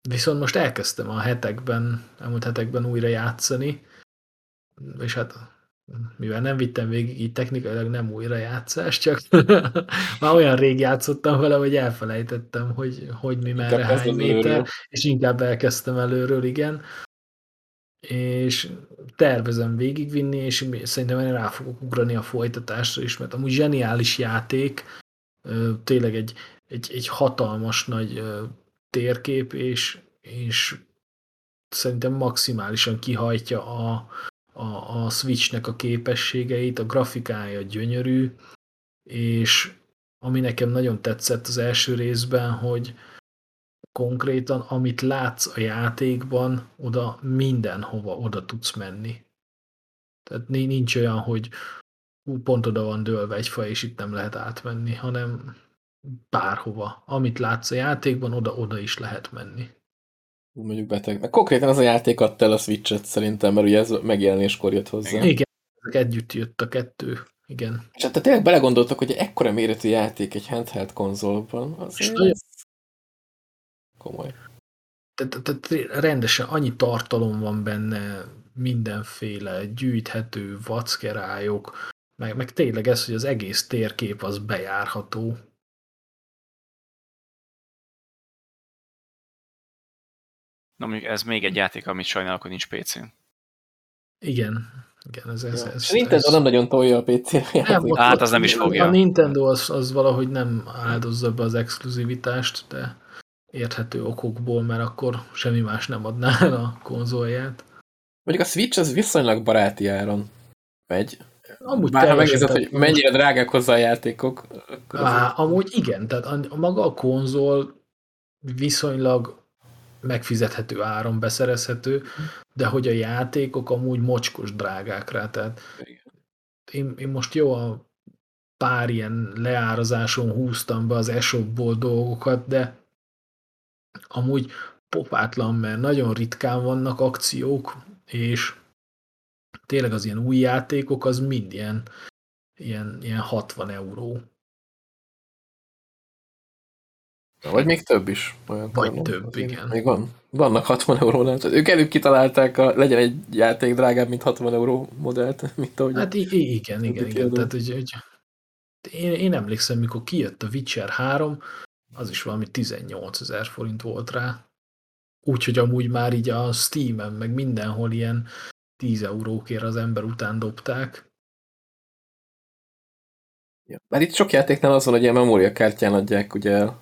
Viszont most elkezdtem a hetekben, elmúlt hetekben újra játszani, és hát mivel nem vittem végig, így technikailag nem újra játszás, csak már olyan rég játszottam vele, hogy elfelejtettem, hogy, hogy mi merre hány méter, és inkább elkezdtem előről, igen. És tervezem végigvinni, és szerintem én rá fogok ugrani a folytatásra is, mert amúgy zseniális játék, tényleg egy, egy, egy hatalmas nagy térkép, és, és szerintem maximálisan kihajtja a, a, a Switchnek a képességeit, a grafikája gyönyörű, és ami nekem nagyon tetszett az első részben, hogy konkrétan, amit látsz a játékban, oda mindenhova oda tudsz menni. Tehát nincs olyan, hogy pont oda van dőlve egy fa, és itt nem lehet átmenni, hanem bárhova. Amit látsz a játékban, oda-oda is lehet menni. Mondjuk beteg. Konkrétan az a játék adta el a Switch-et szerintem, mert ugye ez megjelenéskor jött hozzá. Igen, együtt jött a kettő. Igen. És hát tényleg belegondoltak, hogy ekkora méretű játék egy handheld konzolban, azért nagyon... komoly. Tehát rendesen annyi tartalom van benne, mindenféle gyűjthető vackerályok, meg, meg tényleg ez, hogy az egész térkép az bejárható. Na mondjuk ez még egy játék, amit sajnálok, hogy nincs PC-n. Igen. Igen, ez, ez, ez, a Nintendo ez... nem nagyon tolja a PC-re. Hát az nem is fogja. A Nintendo az, az valahogy nem áldozza be az exkluzivitást, de érthető okokból, mert akkor semmi más nem adná el a konzolját. Mondjuk a Switch az viszonylag baráti áron megy. Amúgy Bár ha megnézed, hogy mennyire drágák hozzá a játékok. Á, az... amúgy igen, tehát a, maga a konzol viszonylag megfizethető áron beszerezhető, de hogy a játékok amúgy mocskos drágák rá, tehát én, én most jó a pár ilyen leárazáson húztam be az eShopból dolgokat, de amúgy popátlan, mert nagyon ritkán vannak akciók, és tényleg az ilyen új játékok, az mind ilyen, ilyen, ilyen 60 euró. Vagy még több is. Olyan Vagy talán, több, igen. Még van. Vannak 60 euró, nem? Ők előbb kitalálták, a, legyen egy játék drágább, mint 60 euró modellt, mint ahogy... Hát igen, igen, igen. Tehát, hogy, hogy én, én emlékszem, mikor kijött a Witcher 3, az is valami 18 ezer forint volt rá. Úgyhogy amúgy már így a Steam-en, meg mindenhol ilyen 10 eurókért az ember után dobták. Ja. Már itt sok játéknál az van, hogy ilyen memóriakártyán adják ugye el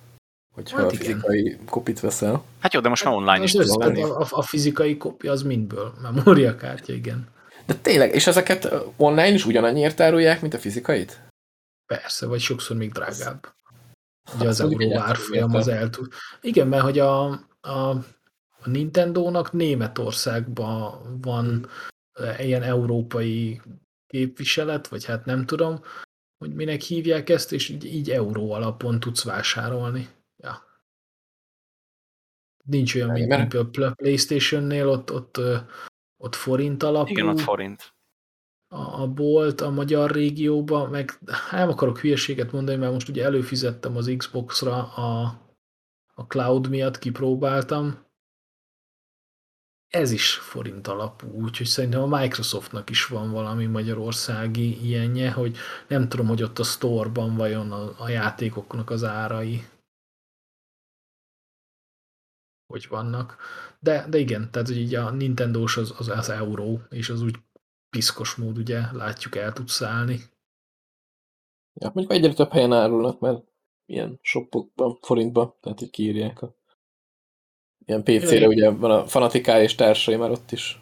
hogyha hát a fizikai kopit veszel. Hát jó, de most már online hát, is tudsz venni. A, a, fizikai kopi az mindből? Memóriakártya, igen. De tényleg, és ezeket online is ugyanannyiért árulják, mint a fizikait? Persze, vagy sokszor még drágább. Ugye az euró árfolyam az el tud. Igen, mert hogy a, a, a Nintendo-nak Németországban van hmm. ilyen európai képviselet, vagy hát nem tudom, hogy minek hívják ezt, és így, így euró alapon tudsz vásárolni. Ja. Nincs olyan, mint például a Playstation-nél, ott, ott, ott forint alapú. Igen, ott forint. A, a bolt a magyar régióban, meg nem akarok hülyeséget mondani, mert most ugye előfizettem az Xbox-ra a, a cloud miatt, kipróbáltam, ez is forint alapú, úgyhogy szerintem a Microsoftnak is van valami magyarországi ilyenje, hogy nem tudom, hogy ott a store-ban vajon a, a játékoknak az árai hogy vannak. De, de igen, tehát hogy így a Nintendo-s az, az, az euró, és az úgy piszkos mód, ugye, látjuk el tud szállni. Ja, mondjuk egyre több helyen árulnak, mert ilyen shopokban, forintban, tehát hogy kiírják a Ilyen PC-re ugye van a Fanaticál és társai már ott is.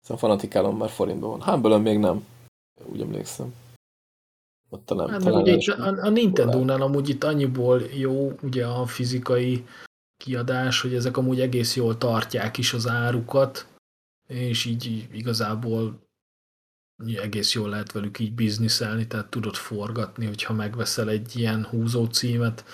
Szóval Fanaticálon már forintban van. humble még nem. Úgy emlékszem. Ott talán, hát, talán ugye itt a, a Nintendo-nál amúgy itt annyiból jó ugye a fizikai kiadás, hogy ezek amúgy egész jól tartják is az árukat, és így igazából egész jól lehet velük így bizniszelni, tehát tudod forgatni, hogyha megveszel egy ilyen húzó címet,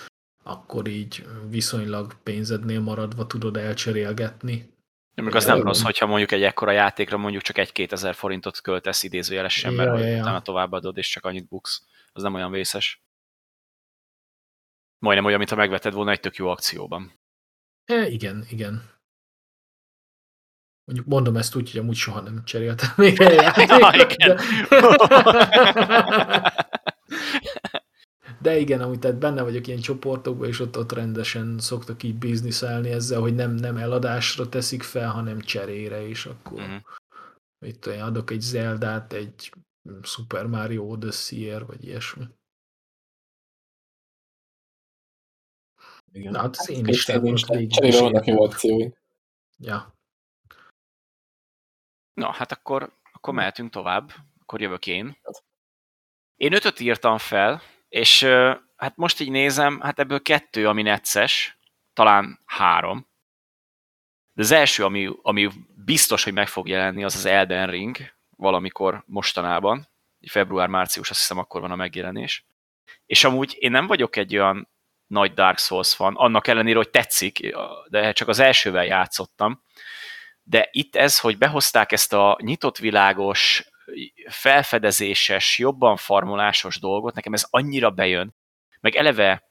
akkor így viszonylag pénzednél maradva tudod elcserélgetni. Még az nem rossz, hogyha mondjuk egy ekkora játékra mondjuk csak egy-két ezer forintot költesz idézőjelesen, mert ja, ja. utána továbbadod, és csak annyit buksz. Az nem olyan vészes. Majdnem olyan, mintha megvetted volna egy tök jó akcióban. E, igen, igen. Mondjuk mondom ezt úgy, hogy amúgy soha nem cseréltem még egy játékot. De... De igen, amúgy tehát benne vagyok ilyen csoportokban, és ott, ott rendesen szoktak így bizniszelni ezzel, hogy nem, nem eladásra teszik fel, hanem cserére, és akkor uh-huh. itt olyan adok egy Zeldát, egy Super Mario odyssey vagy ilyesmi. Igen. Na, hát én is Cserére vannak jó akciói. Ja. Na, hát akkor, akkor mehetünk tovább. Akkor jövök én. Én ötöt írtam fel, és hát most így nézem, hát ebből kettő, ami necces, talán három. De az első, ami, ami biztos, hogy meg fog jelenni, az az Elden Ring, valamikor mostanában. Február-március, azt hiszem, akkor van a megjelenés. És amúgy én nem vagyok egy olyan nagy Dark Souls fan, annak ellenére, hogy tetszik, de csak az elsővel játszottam. De itt ez, hogy behozták ezt a nyitott világos, felfedezéses, jobban formulásos dolgot, nekem ez annyira bejön, meg eleve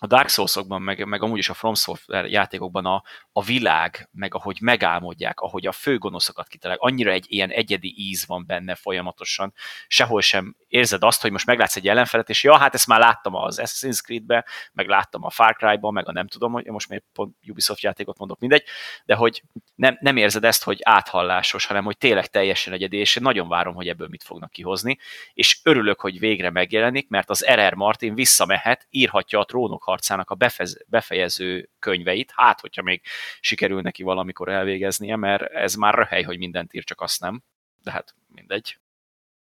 a Dark Souls-okban, meg, meg amúgy is a From Software játékokban a, a világ, meg ahogy megálmodják, ahogy a főgonoszokat kitalálják, annyira egy ilyen egyedi íz van benne folyamatosan, sehol sem érzed azt, hogy most meglátsz egy ellenfelet, és ja, hát ezt már láttam az Assassin's Creed-be, meg láttam a Far Cry-ban, meg a nem tudom, hogy most még pont Ubisoft játékot mondok, mindegy, de hogy nem, nem érzed ezt, hogy áthallásos, hanem hogy tényleg teljesen egyedi, és én nagyon várom, hogy ebből mit fognak kihozni, és örülök, hogy végre megjelenik, mert az R.R. Martin visszamehet, írhatja a trónok harcának a befez, befejező könyveit, hát hogyha még sikerül neki valamikor elvégeznie, mert ez már röhely, hogy mindent ír, csak azt nem. De hát mindegy.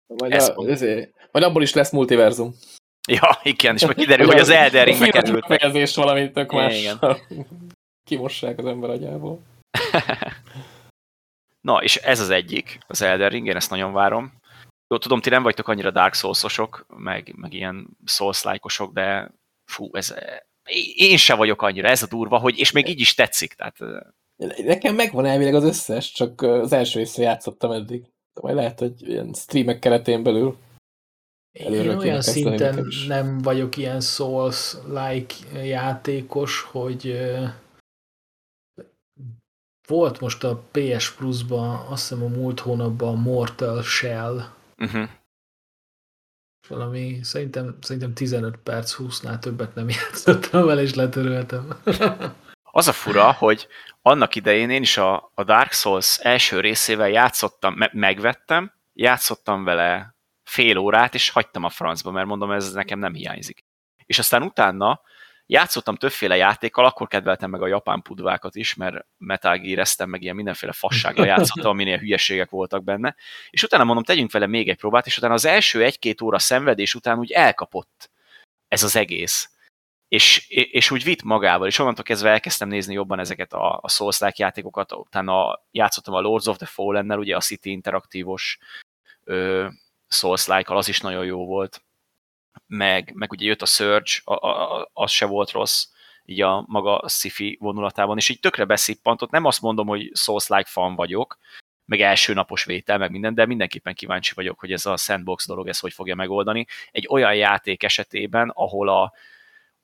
Majd, a, ezért, majd abból is lesz multiverzum. Ja, igen, és majd kiderül, hogy az Elden Ringbe került. Fejezés valamit tök más. Igen. Kimossák az ember agyából. Na, és ez az egyik, az Elden Ring, én ezt nagyon várom. Jó, tudom, ti nem vagytok annyira Dark Souls-osok, meg, meg ilyen souls de fú, ez, én se vagyok annyira, ez a durva, hogy, és még így is tetszik. Tehát... Nekem megvan elvileg az összes, csak az első részre játszottam eddig. Majd lehet, hogy ilyen streamek keretén belül én olyan szinten nem vagyok ilyen Souls-like játékos, hogy volt most a PS Plus-ban, azt hiszem a múlt hónapban a Mortal Shell. Uh-huh. Valami, szerintem, szerintem 15 perc, 20-nál többet nem játszottam vele, és letöröltem. Az a fura, hogy annak idején én is a, a Dark Souls első részével játszottam, me- megvettem, játszottam vele fél órát, és hagytam a francba, mert mondom, ez nekem nem hiányzik. És aztán utána játszottam többféle játékkal, akkor kedveltem meg a japán pudvákat is, mert Gear meg ilyen mindenféle fassággal játszottam, aminél hülyeségek voltak benne. És utána mondom, tegyünk vele még egy próbát, és utána az első egy-két óra szenvedés után úgy elkapott ez az egész. És, és úgy vitt magával, és onnantól kezdve elkezdtem nézni jobban ezeket a, a Souls-like játékokat, utána játszottam a Lords of the Fallen-nel, ugye a City interaktívos Souls-like-kal, az is nagyon jó volt meg, meg ugye jött a Surge, a, a, az se volt rossz, így a maga sci vonulatában, és így tökre beszippantott. Nem azt mondom, hogy Souls-like fan vagyok, meg első napos vétel, meg minden, de mindenképpen kíváncsi vagyok, hogy ez a sandbox dolog ez hogy fogja megoldani. Egy olyan játék esetében, ahol a,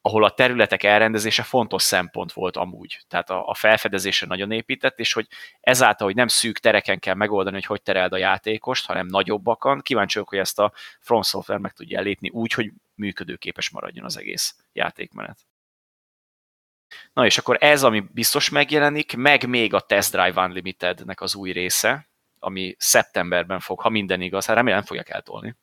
ahol a területek elrendezése fontos szempont volt amúgy. Tehát a, a felfedezésre nagyon épített, és hogy ezáltal, hogy nem szűk tereken kell megoldani, hogy hogy tereld a játékost, hanem nagyobbakon, kíváncsi vagyok, hogy ezt a From Software meg tudja lépni úgy, hogy működőképes maradjon az egész játékmenet. Na és akkor ez, ami biztos megjelenik, meg még a Test Drive Unlimited-nek az új része, ami szeptemberben fog, ha minden igaz, hát remélem fogják eltolni.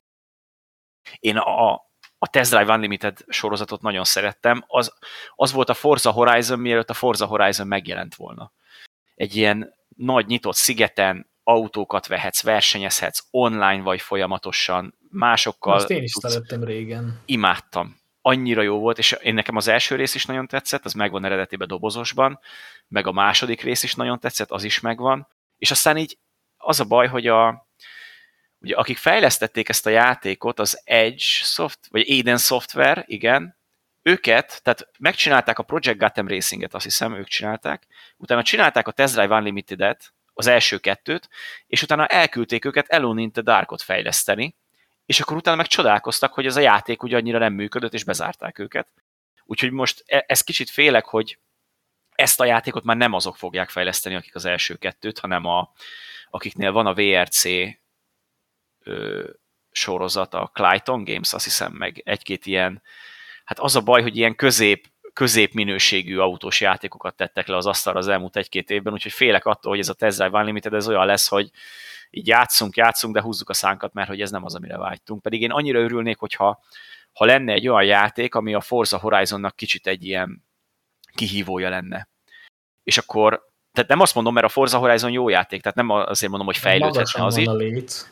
Én a, a Test Drive Unlimited sorozatot nagyon szerettem, az, az volt a Forza Horizon, mielőtt a Forza Horizon megjelent volna. Egy ilyen nagy nyitott szigeten autókat vehetsz, versenyezhetsz online vagy folyamatosan, másokkal. Azt én is tudsz. szerettem régen. Imádtam. Annyira jó volt, és én nekem az első rész is nagyon tetszett, az megvan eredetiben dobozosban, meg a második rész is nagyon tetszett, az is megvan, és aztán így az a baj, hogy a, ugye akik fejlesztették ezt a játékot, az Edge Soft, vagy Eden Software, igen, őket, tehát megcsinálták a Project Gotham Racinget, azt hiszem, ők csinálták, utána csinálták a Test Drive Unlimited-et, az első kettőt, és utána elküldték őket Alone in the Darkot fejleszteni, és akkor utána meg csodálkoztak, hogy ez a játék ugye annyira nem működött, és bezárták őket. Úgyhogy most e- ez kicsit félek, hogy ezt a játékot már nem azok fogják fejleszteni, akik az első kettőt, hanem a, akiknél van a VRC sorozat, a Clayton Games, azt hiszem, meg egy-két ilyen, hát az a baj, hogy ilyen közép, középminőségű autós játékokat tettek le az asztalra az elmúlt egy-két évben, úgyhogy félek attól, hogy ez a Tesla Unlimited ez olyan lesz, hogy így játszunk, játszunk, de húzzuk a szánkat, mert hogy ez nem az, amire vágytunk. Pedig én annyira örülnék, hogyha ha lenne egy olyan játék, ami a Forza Horizonnak kicsit egy ilyen kihívója lenne. És akkor tehát nem azt mondom, mert a Forza Horizon jó játék, tehát nem azért mondom, hogy fejlődhetne az is,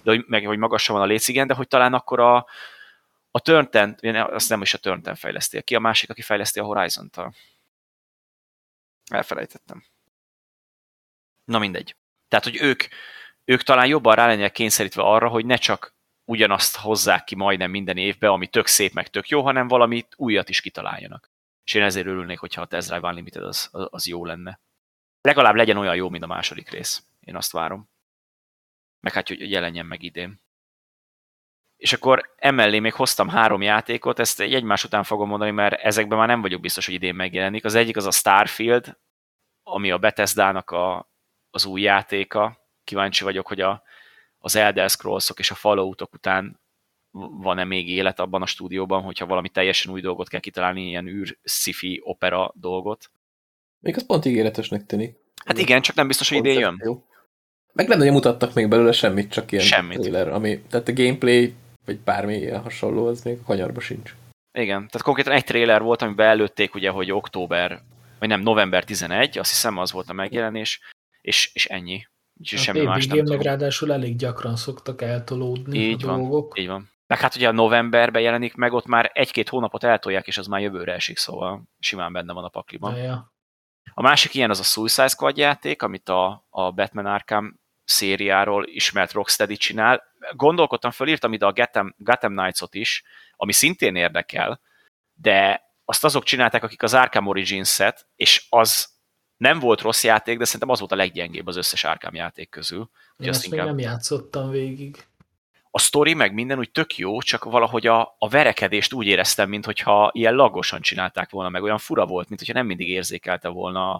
de hogy, meg, hogy magasan van a léc, igen, de hogy talán akkor a, a Turnten, azt nem is a Turnten fejleszti, ki a másik, aki fejleszti a Horizon-t? Elfelejtettem. Na mindegy. Tehát, hogy ők, ők talán jobban rá lennének kényszerítve arra, hogy ne csak ugyanazt hozzák ki majdnem minden évbe, ami tök szép, meg tök jó, hanem valamit újat is kitaláljanak. És én ezért örülnék, hogyha a Test Drive Unlimited az, az jó lenne legalább legyen olyan jó, mint a második rész. Én azt várom. Meg hát, hogy jelenjen meg idén. És akkor emellé még hoztam három játékot, ezt egy egymás után fogom mondani, mert ezekben már nem vagyok biztos, hogy idén megjelenik. Az egyik az a Starfield, ami a Bethesda-nak a, az új játéka. Kíváncsi vagyok, hogy a, az Elder scrolls és a Falloutok után van-e még élet abban a stúdióban, hogyha valami teljesen új dolgot kell kitalálni, ilyen űr sci opera dolgot. Még az pont ígéretesnek tűnik. Hát igen, csak nem biztos, hogy idén jön. Jó. Meg nem nagyon mutattak még belőle semmit, csak ilyen semmit. trailer, ami, tehát a gameplay, vagy bármi ilyen hasonló, az még a kanyarba sincs. Igen, tehát konkrétan egy trailer volt, amiben előtték ugye, hogy október, vagy nem, november 11, azt hiszem az volt a megjelenés, és, és ennyi. Úgyhogy semmi más nem meg ráadásul elég gyakran szoktak eltolódni így a van, dolgok. Így van. Meg hát ugye a novemberben jelenik meg, ott már egy-két hónapot eltolják, és az már jövőre esik, szóval simán benne van a pakliban. Ja, ja. A másik ilyen az a Suicide Squad játék, amit a, a Batman Arkham szériáról ismert Rocksteady csinál. Gondolkodtam, fölírtam ide a Gotham, Gotham Knights-ot is, ami szintén érdekel, de azt azok csinálták, akik az Arkham Origins-et, és az nem volt rossz játék, de szerintem az volt a leggyengébb az összes Arkham játék közül. Én ezt inkább... még nem játszottam végig a sztori meg minden úgy tök jó, csak valahogy a, a verekedést úgy éreztem, mintha ilyen lagosan csinálták volna, meg olyan fura volt, mintha nem mindig érzékelte volna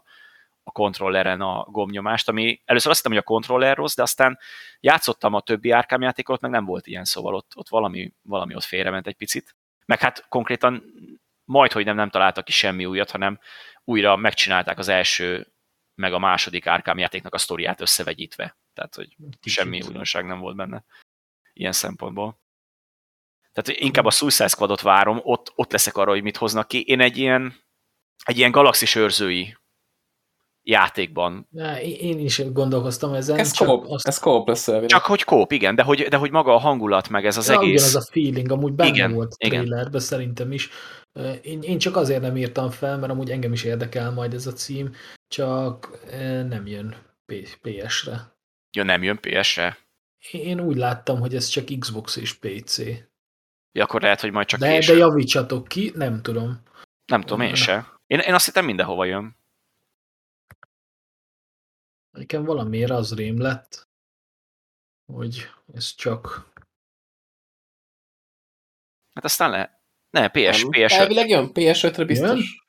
a, kontrolleren a gomnyomást, ami először azt hittem, hogy a kontroller rossz, de aztán játszottam a többi árkám játékot, meg nem volt ilyen, szóval ott, ott valami, valami ott félrement egy picit. Meg hát konkrétan majd, hogy nem, nem találtak ki semmi újat, hanem újra megcsinálták az első, meg a második árkám játéknak a sztoriát összevegyítve. Tehát, hogy semmi újdonság nem volt benne ilyen szempontból. Tehát inkább a Suicide Squadot várom, ott, ott leszek arra, hogy mit hoznak ki. Én egy ilyen egy ilyen galaxis őrzői játékban. Na, én is gondolkoztam ezen. Ez kóp, azt... ez kóp lesz elvileg. Csak hogy kóp, igen, de hogy, de hogy maga a hangulat, meg ez az ja, egész. az a feeling, amúgy benne igen, volt a trailerben szerintem is. Én, én csak azért nem írtam fel, mert amúgy engem is érdekel majd ez a cím, csak nem jön PS-re. Ja, nem jön PS-re? Én úgy láttam, hogy ez csak Xbox és PC. Ja, akkor lehet, hogy majd csak de, később. De javítsatok ki, nem tudom. Nem tudom, én se. Én, én azt hittem mindenhova jön. Nekem valamiért az rém lett, hogy ez csak... Hát aztán le. Ne, PS, nem, PS5. Elvileg jön, PS5-re biztos. Jön?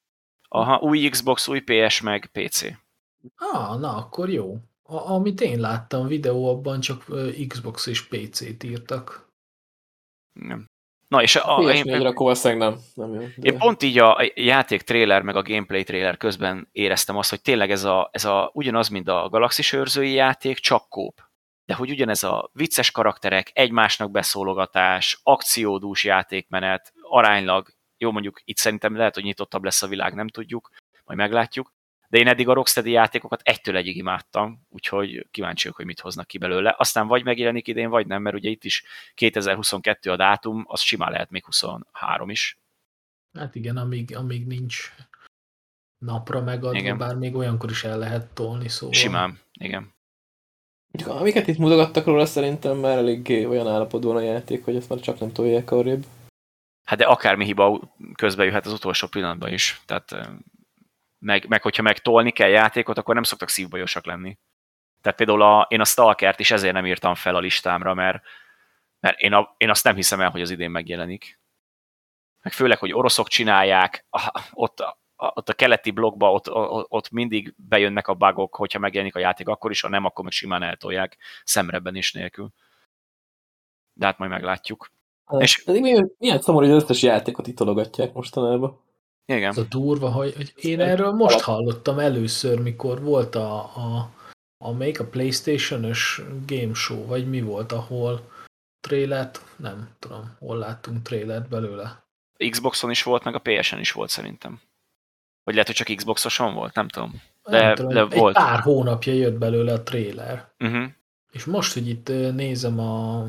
Aha, új Xbox, új PS, meg PC. Ah, na, akkor jó. A, amit én láttam videó, abban csak Xbox és PC-t írtak. Nem. Na, és a, a, én, akkor nem. nem jó, de... Én pont így a játék trailer, meg a gameplay trailer közben éreztem azt, hogy tényleg ez a, ez a ugyanaz, mint a Galaxis őrzői játék, csak kóp. De hogy ugyanez a vicces karakterek, egymásnak beszólogatás, akciódús játékmenet, aránylag, jó mondjuk itt szerintem lehet, hogy nyitottabb lesz a világ, nem tudjuk, majd meglátjuk, de én eddig a Rocksteady játékokat egytől egyig imádtam, úgyhogy kíváncsi hogy mit hoznak ki belőle. Aztán vagy megjelenik idén, vagy nem, mert ugye itt is 2022 a dátum, az simán lehet még 23 is. Hát igen, amíg, amíg nincs napra megadva, igen. bár még olyankor is el lehet tolni, szóval... Simán, igen. Amiket itt mutogattak róla, szerintem már elég olyan állapotban a játék, hogy ezt már csak nem tolják arrébb. Hát de akármi hiba közbe jöhet az utolsó pillanatban is. Tehát meg, meg hogyha meg tolni kell játékot, akkor nem szoktak szívbajosak lenni. Tehát például a, én a Stalkert is ezért nem írtam fel a listámra, mert, mert én, a, én azt nem hiszem el, hogy az idén megjelenik. Meg főleg, hogy oroszok csinálják, ott, a, ott a keleti blogba, ott, ott mindig bejönnek a bugok, hogyha megjelenik a játék, akkor is, ha nem, akkor meg simán eltolják, szemrebben is nélkül. De hát majd meglátjuk. Hát, és... Pedig milyen, milyen szomorú, hogy az összes játékot itologatják mostanában. Igen. Ez a durva, hogy, hogy én erről most hallottam először, mikor volt a, a, a még a Playstation-ös game show, vagy mi volt, ahol trailert, nem tudom, hol láttunk trailert belőle. Xboxon is volt, meg a PS-en is volt szerintem. Vagy lehet, hogy csak Xboxoson volt, nem tudom. De, nem tudom, de egy volt. pár hónapja jött belőle a trailer. Uh-huh. És most, hogy itt nézem a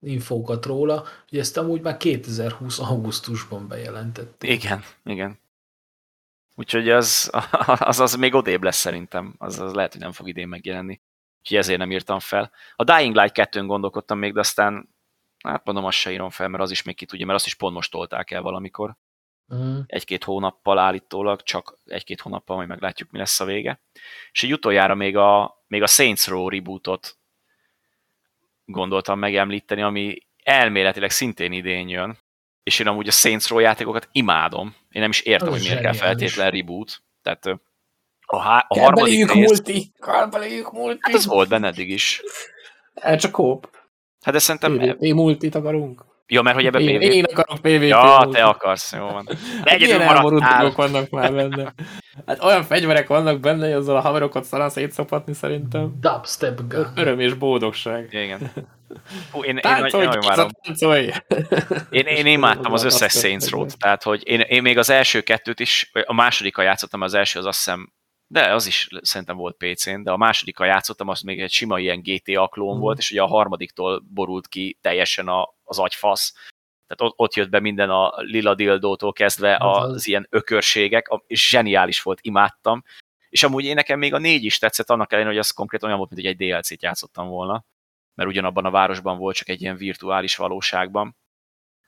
infókat róla, hogy ezt amúgy már 2020 augusztusban bejelentették. Igen, igen. Úgyhogy az, az, az még odébb lesz szerintem. Az, az lehet, hogy nem fog idén megjelenni. Úgyhogy ezért nem írtam fel. A Dying Light 2-n gondolkodtam még, de aztán hát mondom, azt se írom fel, mert az is még ki tudja, mert azt is pont most tolták el valamikor. Mm. Egy-két hónappal állítólag, csak egy-két hónappal majd meglátjuk, mi lesz a vége. És egy utoljára még a, még a Saints Row rebootot gondoltam megemlíteni, ami elméletileg szintén idén jön, és én amúgy a Saints Row játékokat imádom. Én nem is értem, Az hogy miért kell feltétlen reboot. Tehát a, há- a harmadik rész... multi! Kell multi! Hát az volt benne eddig is. Ez csak kóp. Hát de szerintem... Mi multit akarunk. Ja, mert hogy ebben PvP. Én akarok PvP. Ja, te akarsz, jó van. Egyedül maradtál. vannak már benne. Hát olyan fegyverek vannak benne, hogy azzal a haverokat szalán szétszopatni szerintem. Dubstep gun. Öröm és boldogság. Igen. Hú, én, táncolj, én nagyon. Táncolj. Én, én imádtam az összes Saints Row-t, tehát hogy én, én még az első kettőt is, a másodikkal játszottam, az első az azt hiszem de az is szerintem volt PC-n, de a másodikkal játszottam, az még egy sima ilyen GTA klón mm. volt, és ugye a harmadiktól borult ki teljesen a, az agyfasz. Tehát ott, jött be minden a lila dildótól kezdve az, az ilyen ökörségek, és zseniális volt, imádtam. És amúgy én nekem még a négy is tetszett, annak ellenére, hogy az konkrétan olyan volt, mint hogy egy DLC-t játszottam volna, mert ugyanabban a városban volt, csak egy ilyen virtuális valóságban.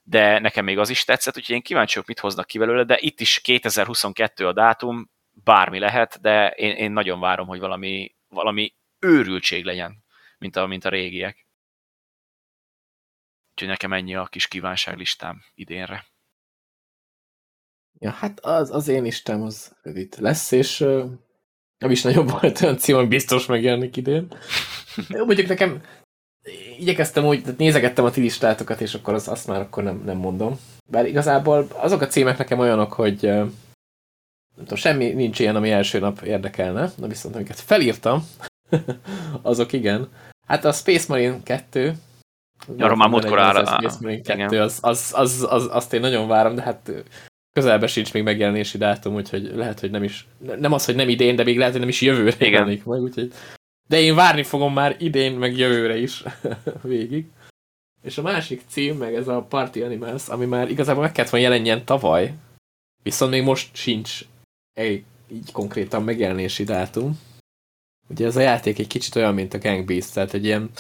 De nekem még az is tetszett, úgyhogy én kíváncsi vagyok, mit hoznak ki belőle, de itt is 2022 a dátum, bármi lehet, de én, én nagyon várom, hogy valami, valami őrültség legyen, mint a, mint a régiek. Úgyhogy nekem ennyi a kis kívánságlistám idénre. Ja, hát az, az én istem az rövid lesz, és uh, nem is nagyon volt olyan cím, hogy biztos megjelenik idén. Mondjuk nekem igyekeztem úgy, nézegettem a ti listátokat, és akkor az, azt már akkor nem, nem mondom. Bár igazából azok a címek nekem olyanok, hogy uh, nem tudom, semmi nincs ilyen, ami első nap érdekelne, de viszont amiket felírtam, azok igen. Hát a Space Marine 2, Arra már múltkor áll. 2, az, az, az, az, azt én nagyon várom, de hát közelben sincs még megjelenési dátum, úgyhogy lehet, hogy nem is, nem az, hogy nem idén, de még lehet, hogy nem is jövőre Igen. jelenik meg, úgyhogy de én várni fogom már idén, meg jövőre is végig. És a másik cím, meg ez a Party Animals, ami már igazából meg kellett volna jelenjen tavaly, viszont még most sincs egy így konkrétan megjelenési dátum. Ugye ez a játék egy kicsit olyan, mint a Gang Beast, tehát egy ilyen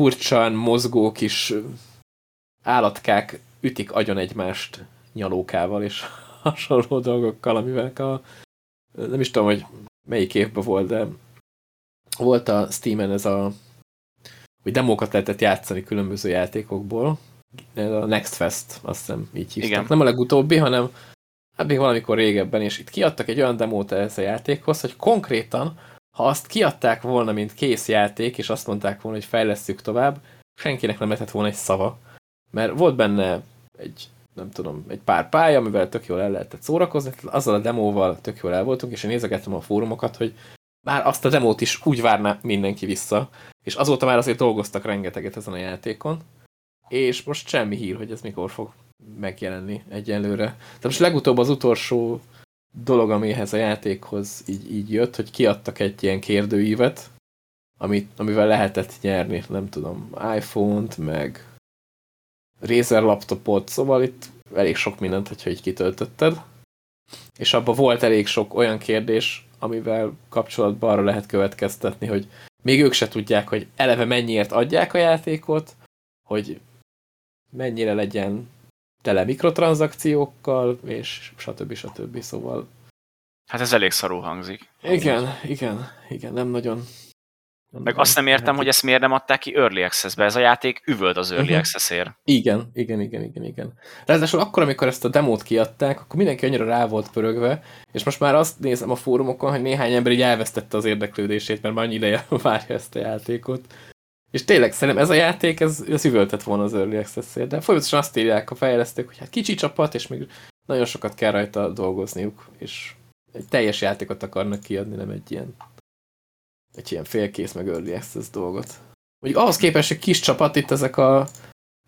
furcsán mozgó kis állatkák ütik agyon egymást nyalókával és hasonló dolgokkal, amivel a, nem is tudom, hogy melyik évben volt, de volt a Steam-en ez a hogy demókat lehetett játszani különböző játékokból. Ez a Next Fest, azt hiszem így hívták. Igen. Nem a legutóbbi, hanem hát még valamikor régebben, és itt kiadtak egy olyan demót ehhez a játékhoz, hogy konkrétan, ha azt kiadták volna, mint kész játék, és azt mondták volna, hogy fejlesztjük tovább, senkinek nem lehetett volna egy szava. Mert volt benne egy, nem tudom, egy pár pálya, amivel tök jól el lehetett szórakozni, azzal a demóval tök jól el voltunk, és én nézegettem a fórumokat, hogy már azt a demót is úgy várná mindenki vissza, és azóta már azért dolgoztak rengeteget ezen a játékon, és most semmi hír, hogy ez mikor fog megjelenni egyelőre. Tehát most legutóbb az utolsó dolog, amihez a játékhoz így, így jött, hogy kiadtak egy ilyen kérdőívet, amit, amivel lehetett nyerni, nem tudom, iPhone-t, meg Razer laptopot, szóval itt elég sok mindent, hogyha így kitöltötted. És abban volt elég sok olyan kérdés, amivel kapcsolatban arra lehet következtetni, hogy még ők se tudják, hogy eleve mennyiért adják a játékot, hogy mennyire legyen tele mikrotranszakciókkal, és stb. stb. Szóval... Hát ez elég szarú hangzik. Igen, igen, igen, nem nagyon meg azt nem értem, hogy ezt miért nem adták ki Early Access-be. Ez a játék üvölt az Early uh-huh. Access-ért. Igen, igen, igen, igen, igen. Ráadásul akkor, amikor ezt a demót kiadták, akkor mindenki annyira rá volt pörögve, és most már azt nézem a fórumokon, hogy néhány ember így elvesztette az érdeklődését, mert már annyi ideje várja ezt a játékot. És tényleg szerintem ez a játék, ez, ez üvöltett volna az Early Access-ért, de folyamatosan azt írják a fejlesztők, hogy hát kicsi csapat, és még nagyon sokat kell rajta dolgozniuk, és egy teljes játékot akarnak kiadni, nem egy ilyen egy ilyen félkész meg early access dolgot. Mondjuk ahhoz képest, hogy kis csapat itt ezek a,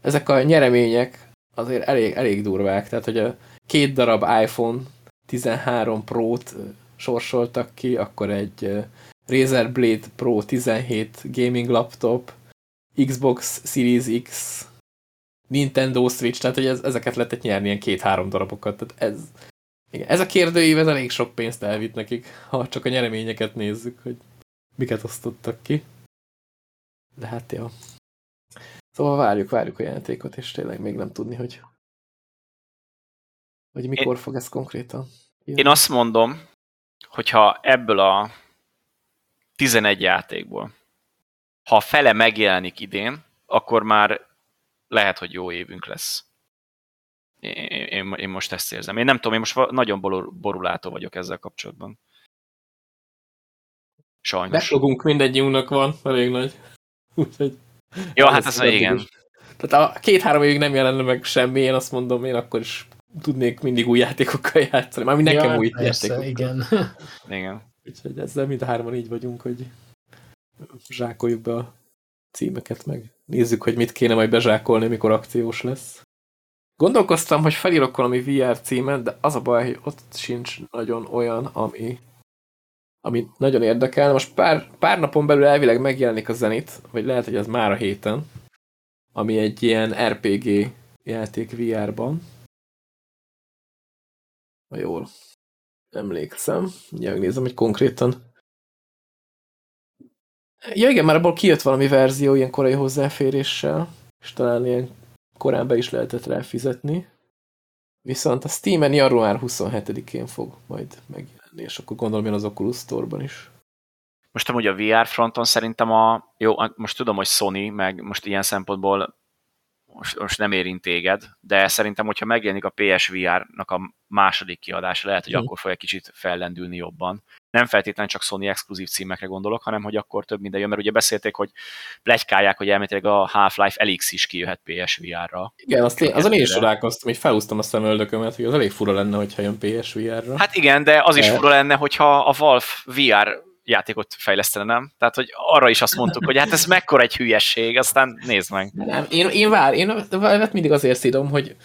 ezek a nyeremények azért elég, elég durvák. Tehát, hogy a két darab iPhone 13 Pro-t sorsoltak ki, akkor egy Razer Blade Pro 17 gaming laptop, Xbox Series X, Nintendo Switch, tehát hogy ez, ezeket lehetett nyerni ilyen két-három darabokat. Tehát ez, igen, ez a kérdőív, ez elég sok pénzt elvitt nekik, ha csak a nyereményeket nézzük, hogy miket osztottak ki. De hát jó. Szóval várjuk, várjuk a játékot, és tényleg még nem tudni, hogy hogy mikor én, fog ez konkrétan. Jön. Én azt mondom, hogyha ebből a 11 játékból, ha a fele megjelenik idén, akkor már lehet, hogy jó évünk lesz. Én, én, én most ezt érzem. Én nem tudom, én most nagyon borulátó vagyok ezzel kapcsolatban. Sajnos. Backlogunk mindegyünknek van, elég nagy. Úgyhogy... Jó, hát ez igen. Is. Tehát a két-három évig nem jelenne meg semmi, én azt mondom, én akkor is tudnék mindig új játékokkal játszani. Már nekem ja, új persze, játékokkal. igen. igen. Úgyhogy ezzel mind hárman így vagyunk, hogy zsákoljuk be a címeket, meg nézzük, hogy mit kéne majd bezsákolni, mikor akciós lesz. Gondolkoztam, hogy felírok valami VR címet, de az a baj, hogy ott sincs nagyon olyan, ami ami nagyon érdekel. Most pár, pár napon belül elvileg megjelenik a Zenit, vagy lehet, hogy az már a héten, ami egy ilyen RPG játék VR-ban. Ha jól emlékszem. Ugye megnézem, hogy konkrétan Ja igen, már abból kijött valami verzió ilyen korai hozzáféréssel, és talán ilyen korán be is lehetett rá fizetni. Viszont a Steam-en január 27-én fog majd megjelenni lenni, és akkor gondolom jön az Oculus Store-ban is. Most amúgy a VR fronton szerintem a, jó, most tudom, hogy Sony, meg most ilyen szempontból most, most nem érint téged, de szerintem, hogyha megjelenik a PSVR-nak a második kiadása, lehet, hogy mm. akkor fog egy kicsit fellendülni jobban. Nem feltétlenül csak Sony exkluzív címekre gondolok, hanem hogy akkor több minden jön, mert ugye beszélték, hogy plegykálják, hogy elméletileg a Half-Life Elix is kijöhet PSVR-ra. Igen, azt én, azon én is csodálkoztam, hogy felhúztam a szemöldökömet, hogy az elég fura lenne, hogyha jön PSVR-ra. Hát igen, de az de... is fura lenne, hogyha a Valve VR játékot fejlesztene, nem? Tehát, hogy arra is azt mondtuk, hogy hát ez mekkora egy hülyesség, aztán nézd meg. Nem, én, én vár, én mindig azért szidom, hogy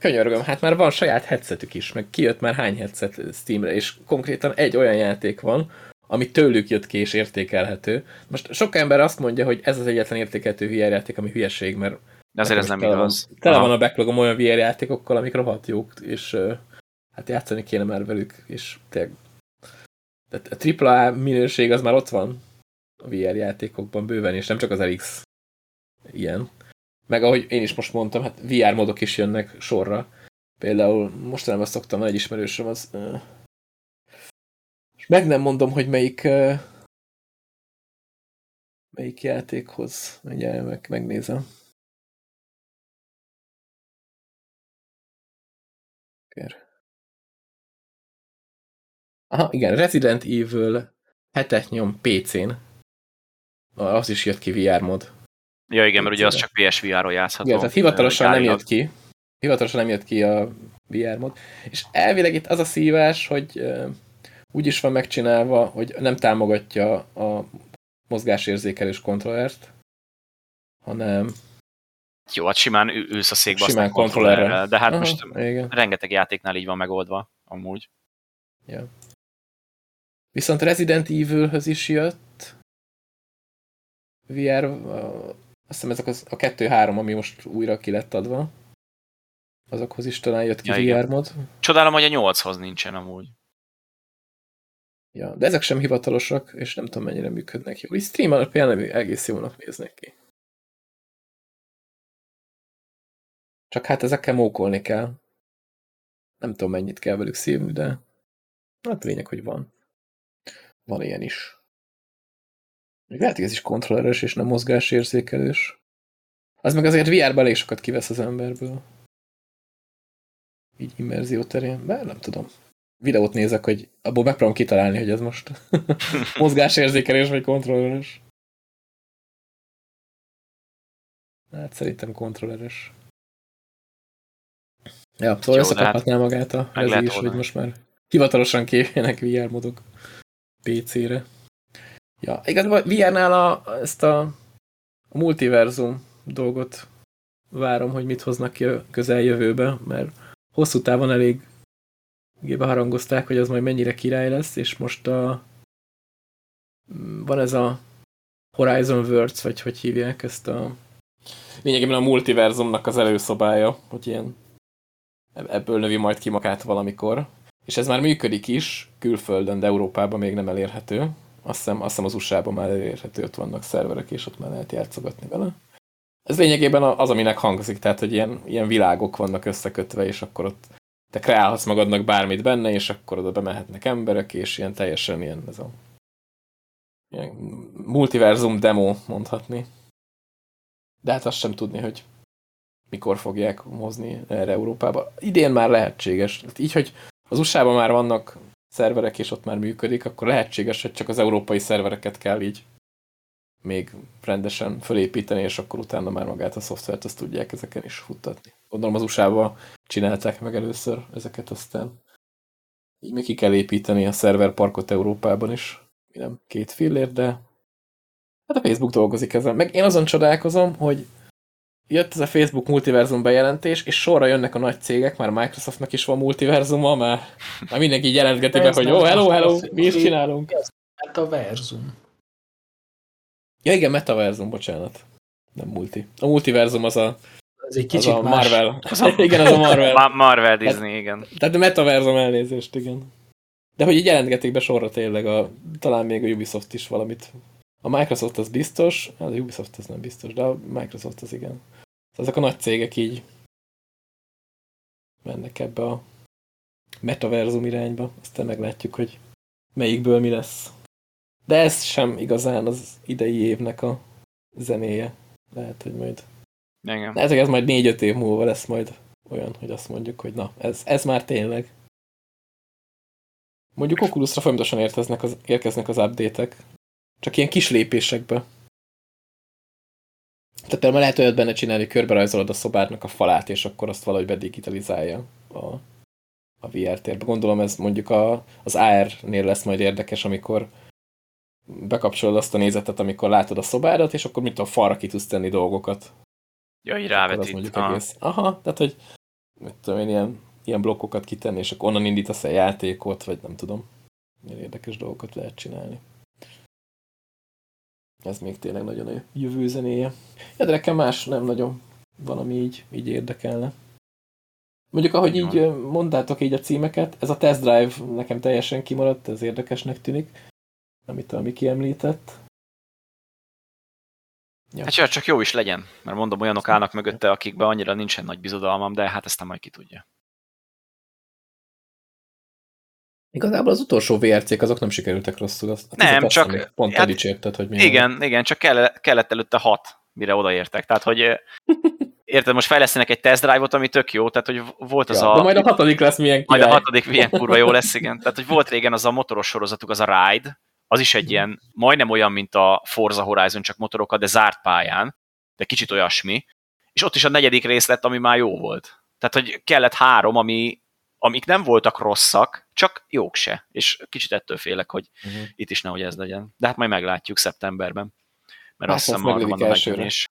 könyörgöm, hát már van saját headsetük is, meg kijött már hány headset Steamre, és konkrétan egy olyan játék van, ami tőlük jött ki és értékelhető. Most sok ember azt mondja, hogy ez az egyetlen értékelhető VR játék, ami hülyeség, mert de azért ez nem tele igaz. Van, tele van a backlogom olyan VR játékokkal, amik rohadt jók, és hát játszani kéne már velük, és tényleg tehát a AAA minőség az már ott van a VR játékokban bőven, és nem csak az RX ilyen. Meg ahogy én is most mondtam, hát VR modok is jönnek sorra. Például mostanában szoktam, van egy ismerősöm, az és meg nem mondom, hogy melyik melyik játékhoz. Mindjárt meg, megnézem. Aha, igen, Resident Evil 7 nyom PC-n. Az is jött ki VR mod. Ja igen, mert ugye az csak PSVR-ról játszható. Igen, tehát hivatalosan nem jött ki. Hivatalosan nem jött ki a VR mod. És elvileg itt az a szívás, hogy úgy is van megcsinálva, hogy nem támogatja a mozgásérzékelős kontrollert, hanem jó, hát simán ülsz a székbe, simán kontrollerrel. kontrollerrel. De hát Aha, most igen. rengeteg játéknál így van megoldva, amúgy. Ja. Viszont Resident Evil-höz is jött VR, azt hiszem ezek az, a 2-3, ami most újra ki lett adva. Azokhoz is talán jött ki ja, VR mod. Csodálom, hogy a 8-hoz nincsen amúgy. Ja, de ezek sem hivatalosak, és nem tudom mennyire működnek jó. Így stream alapján egész jónak néznek ki. Csak hát ezekkel mókolni kell. Nem tudom, mennyit kell velük szívni, de hát lényeg, hogy van. Van ilyen is. Még lehet, hogy ez is kontrolleres és nem mozgásérzékelős. Az meg azért VR-ban elég sokat kivesz az emberből. Így immerzió terén. Bár nem tudom. Videót nézek, hogy abból megpróbálom kitalálni, hogy ez most mozgásérzékelés vagy kontrolleres. Hát szerintem kontrolleres. Ja, szóval összekaphatná hát magát a Rezi is, hogy most már hivatalosan képjenek VR modok PC-re. Ja, igazából VR-nál a, ezt a, a multiverzum dolgot várom, hogy mit hoznak ki a közeljövőbe, mert hosszú távon elég harangozták, hogy az majd mennyire király lesz, és most a van ez a Horizon Worlds, vagy hogy hívják ezt a lényegében a multiverzumnak az előszobája, hogy ilyen ebből növi majd ki magát valamikor. És ez már működik is, külföldön, de Európában még nem elérhető. Azt hiszem, azt hiszem az USA-ban már elérhető, ott vannak szerverek, és ott már lehet játszogatni vele. Ez lényegében az, aminek hangzik, tehát, hogy ilyen, ilyen világok vannak összekötve, és akkor ott te kreálhatsz magadnak bármit benne, és akkor oda bemehetnek emberek, és ilyen teljesen ilyen ez a ilyen multiverzum demo mondhatni. De hát azt sem tudni, hogy mikor fogják hozni erre Európába. Idén már lehetséges. Hát így, hogy az USA-ban már vannak szerverek, és ott már működik, akkor lehetséges, hogy csak az európai szervereket kell így még rendesen fölépíteni, és akkor utána már magát a szoftvert azt tudják ezeken is futtatni. Gondolom az USA-ba csinálták meg először ezeket, aztán így még ki kell építeni a szerverparkot Európában is. Nem két fillér, de hát a Facebook dolgozik ezen. Meg én azon csodálkozom, hogy jött ez a Facebook multiverzum bejelentés, és sorra jönnek a nagy cégek, már Microsoftnak is van multiverzuma, már, már mindenki így jelentgeti be, hogy jó, oh, hello, hello, mi is csinálunk. Metaverzum. Ja igen, metaverzum, bocsánat. Nem multi. A multiverzum az a, az egy kicsit az a Marvel. Az a, igen, az a Marvel. Ma Marvel Disney, igen. Tehát a metaverzum elnézést, igen. De hogy így jelentgetik be sorra tényleg, a, talán még a Ubisoft is valamit. A Microsoft az biztos, hát a Ubisoft az nem biztos, de a Microsoft az igen. Ezek a nagy cégek így mennek ebbe a metaverzum irányba, aztán meglátjuk, hogy melyikből mi lesz. De ez sem igazán az idei évnek a zenéje. Lehet, hogy majd... Igen. Lehet, hogy ez majd négy-öt év múlva lesz majd olyan, hogy azt mondjuk, hogy na, ez, ez már tényleg. Mondjuk Oculusra folyamatosan érkeznek az, érkeznek az update-ek. Csak ilyen kis lépésekbe. Tehát lehet olyat benne csinálni, hogy körbe rajzolod a szobádnak a falát, és akkor azt valahogy bedigitalizálja a, a VR térbe. Gondolom ez mondjuk a, az AR-nél lesz majd érdekes, amikor bekapcsolod azt a nézetet, amikor látod a szobádat, és akkor mint a falra ki tudsz tenni dolgokat. Ja, így rávetít. Az egész. Aha, tehát hogy mit tudom én, ilyen, ilyen blokkokat kitenni, és akkor onnan indítasz a játékot, vagy nem tudom. Milyen érdekes dolgokat lehet csinálni. Ez még tényleg nagyon a jövő zenéje. Ja, de nekem más nem nagyon van, ami így, így érdekelne. Mondjuk, ahogy így mondtátok így a címeket, ez a test drive nekem teljesen kimaradt, ez érdekesnek tűnik, amit ami kiemlített. Ja. Hát csak jó is legyen, mert mondom, olyanok állnak mögötte, akikben annyira nincsen nagy bizodalmam, de hát ezt nem majd ki tudja. Igazából az utolsó VRC-k azok nem sikerültek rosszul. Azt, nem, csak... Pont hát, dicsérted, hogy milyen. Igen, igen, csak kellett, kellett előtte hat, mire odaértek. Tehát, hogy érted, most fejlesztenek egy test drive-ot, ami tök jó, tehát, hogy volt az ja, a... De majd a hatodik lesz milyen király. Majd a hatodik milyen kurva jó lesz, igen. Tehát, hogy volt régen az a motoros sorozatuk, az a Ride, az is egy ilyen, majdnem olyan, mint a Forza Horizon, csak motorokat, de zárt pályán, de kicsit olyasmi. És ott is a negyedik rész lett, ami már jó volt. Tehát, hogy kellett három, ami, amik nem voltak rosszak, csak jók se. És kicsit ettől félek, hogy uh-huh. itt is nehogy ez legyen. De hát majd meglátjuk szeptemberben. Mert hát azt hiszem, arra van a megjelenés.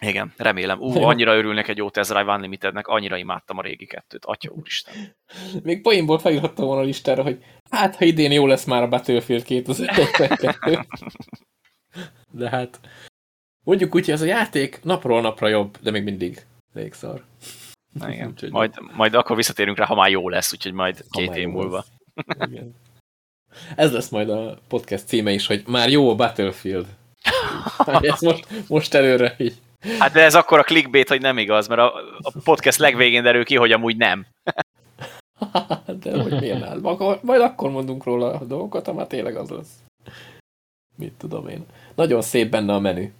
Igen, remélem. Ú, annyira örülnek egy jó Test Drive Unlimitednek, annyira imádtam a régi kettőt. Atya úristen. Még poénból felírhattam volna a listára, hogy hát, ha idén jó lesz már a Battlefield 2042. De hát mondjuk úgy, hogy ez a játék napról napra jobb, de még mindig elég szar. Na igen. majd, majd akkor visszatérünk rá, ha már jó lesz, úgyhogy majd ha két év múlva. Igen. Ez lesz majd a podcast címe is, hogy már jó a Battlefield. Ez most, most előre így. Hát de ez akkor a clickbait, hogy nem igaz, mert a, a podcast legvégén derül ki, hogy amúgy nem. de hogy miért nem? Majd akkor mondunk róla a dolgokat, ha már tényleg az lesz. Mit tudom én. Nagyon szép benne a menü.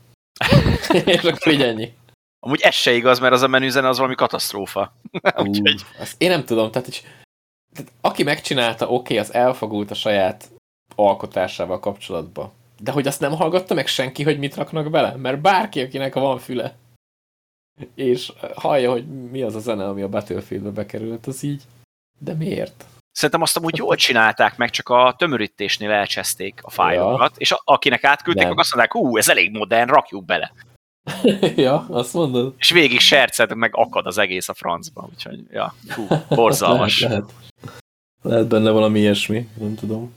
És akkor így ennyi. Amúgy ez se igaz, mert az a menüzene az valami katasztrófa. Úgyhogy... Azt én nem tudom, tehát, hogy, tehát aki megcsinálta, oké, okay, az elfogult a saját alkotásával kapcsolatban. De hogy azt nem hallgatta meg senki, hogy mit raknak bele? Mert bárki, akinek van füle, és hallja, hogy mi az a zene, ami a Battlefieldbe bekerült, az így. De miért? Szerintem azt amúgy jól csinálták meg, csak a tömörítésnél elcseszték a fájlokat, ja. és akinek átküldték, meg azt mondták, hú, ez elég modern, rakjuk bele. ja, azt mondod. És végig serced, meg akad az egész a francba, úgyhogy, ja, hú, borzalmas. lehet, lehet. lehet benne valami ilyesmi, nem tudom.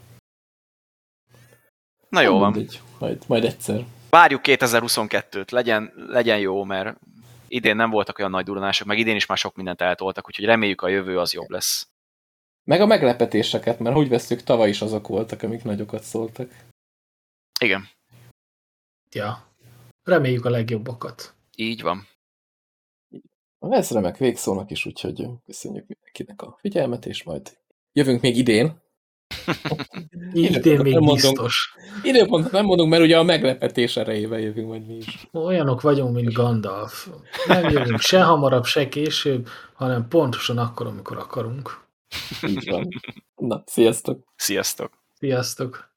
Na jó van. Majd, majd egyszer. Várjuk 2022-t, legyen, legyen jó, mert idén nem voltak olyan nagy duranások, meg idén is már sok mindent eltoltak, úgyhogy reméljük a jövő az jobb lesz. Meg a meglepetéseket, mert úgy veszük, tavaly is azok voltak, amik nagyokat szóltak. Igen. Ja. Reméljük a legjobbakat. Így van. Ez remek végszónak is, úgyhogy köszönjük mindenkinek a figyelmet, és majd jövünk még idén, Idén még nem biztos. Időpontot nem mondunk, mert ugye a meglepetés erejével jövünk majd mi is. Olyanok vagyunk, mint Gandalf. Nem jövünk se hamarabb, se később, hanem pontosan akkor, amikor akarunk. Így van. Na, sziasztok! Sziasztok! Sziasztok!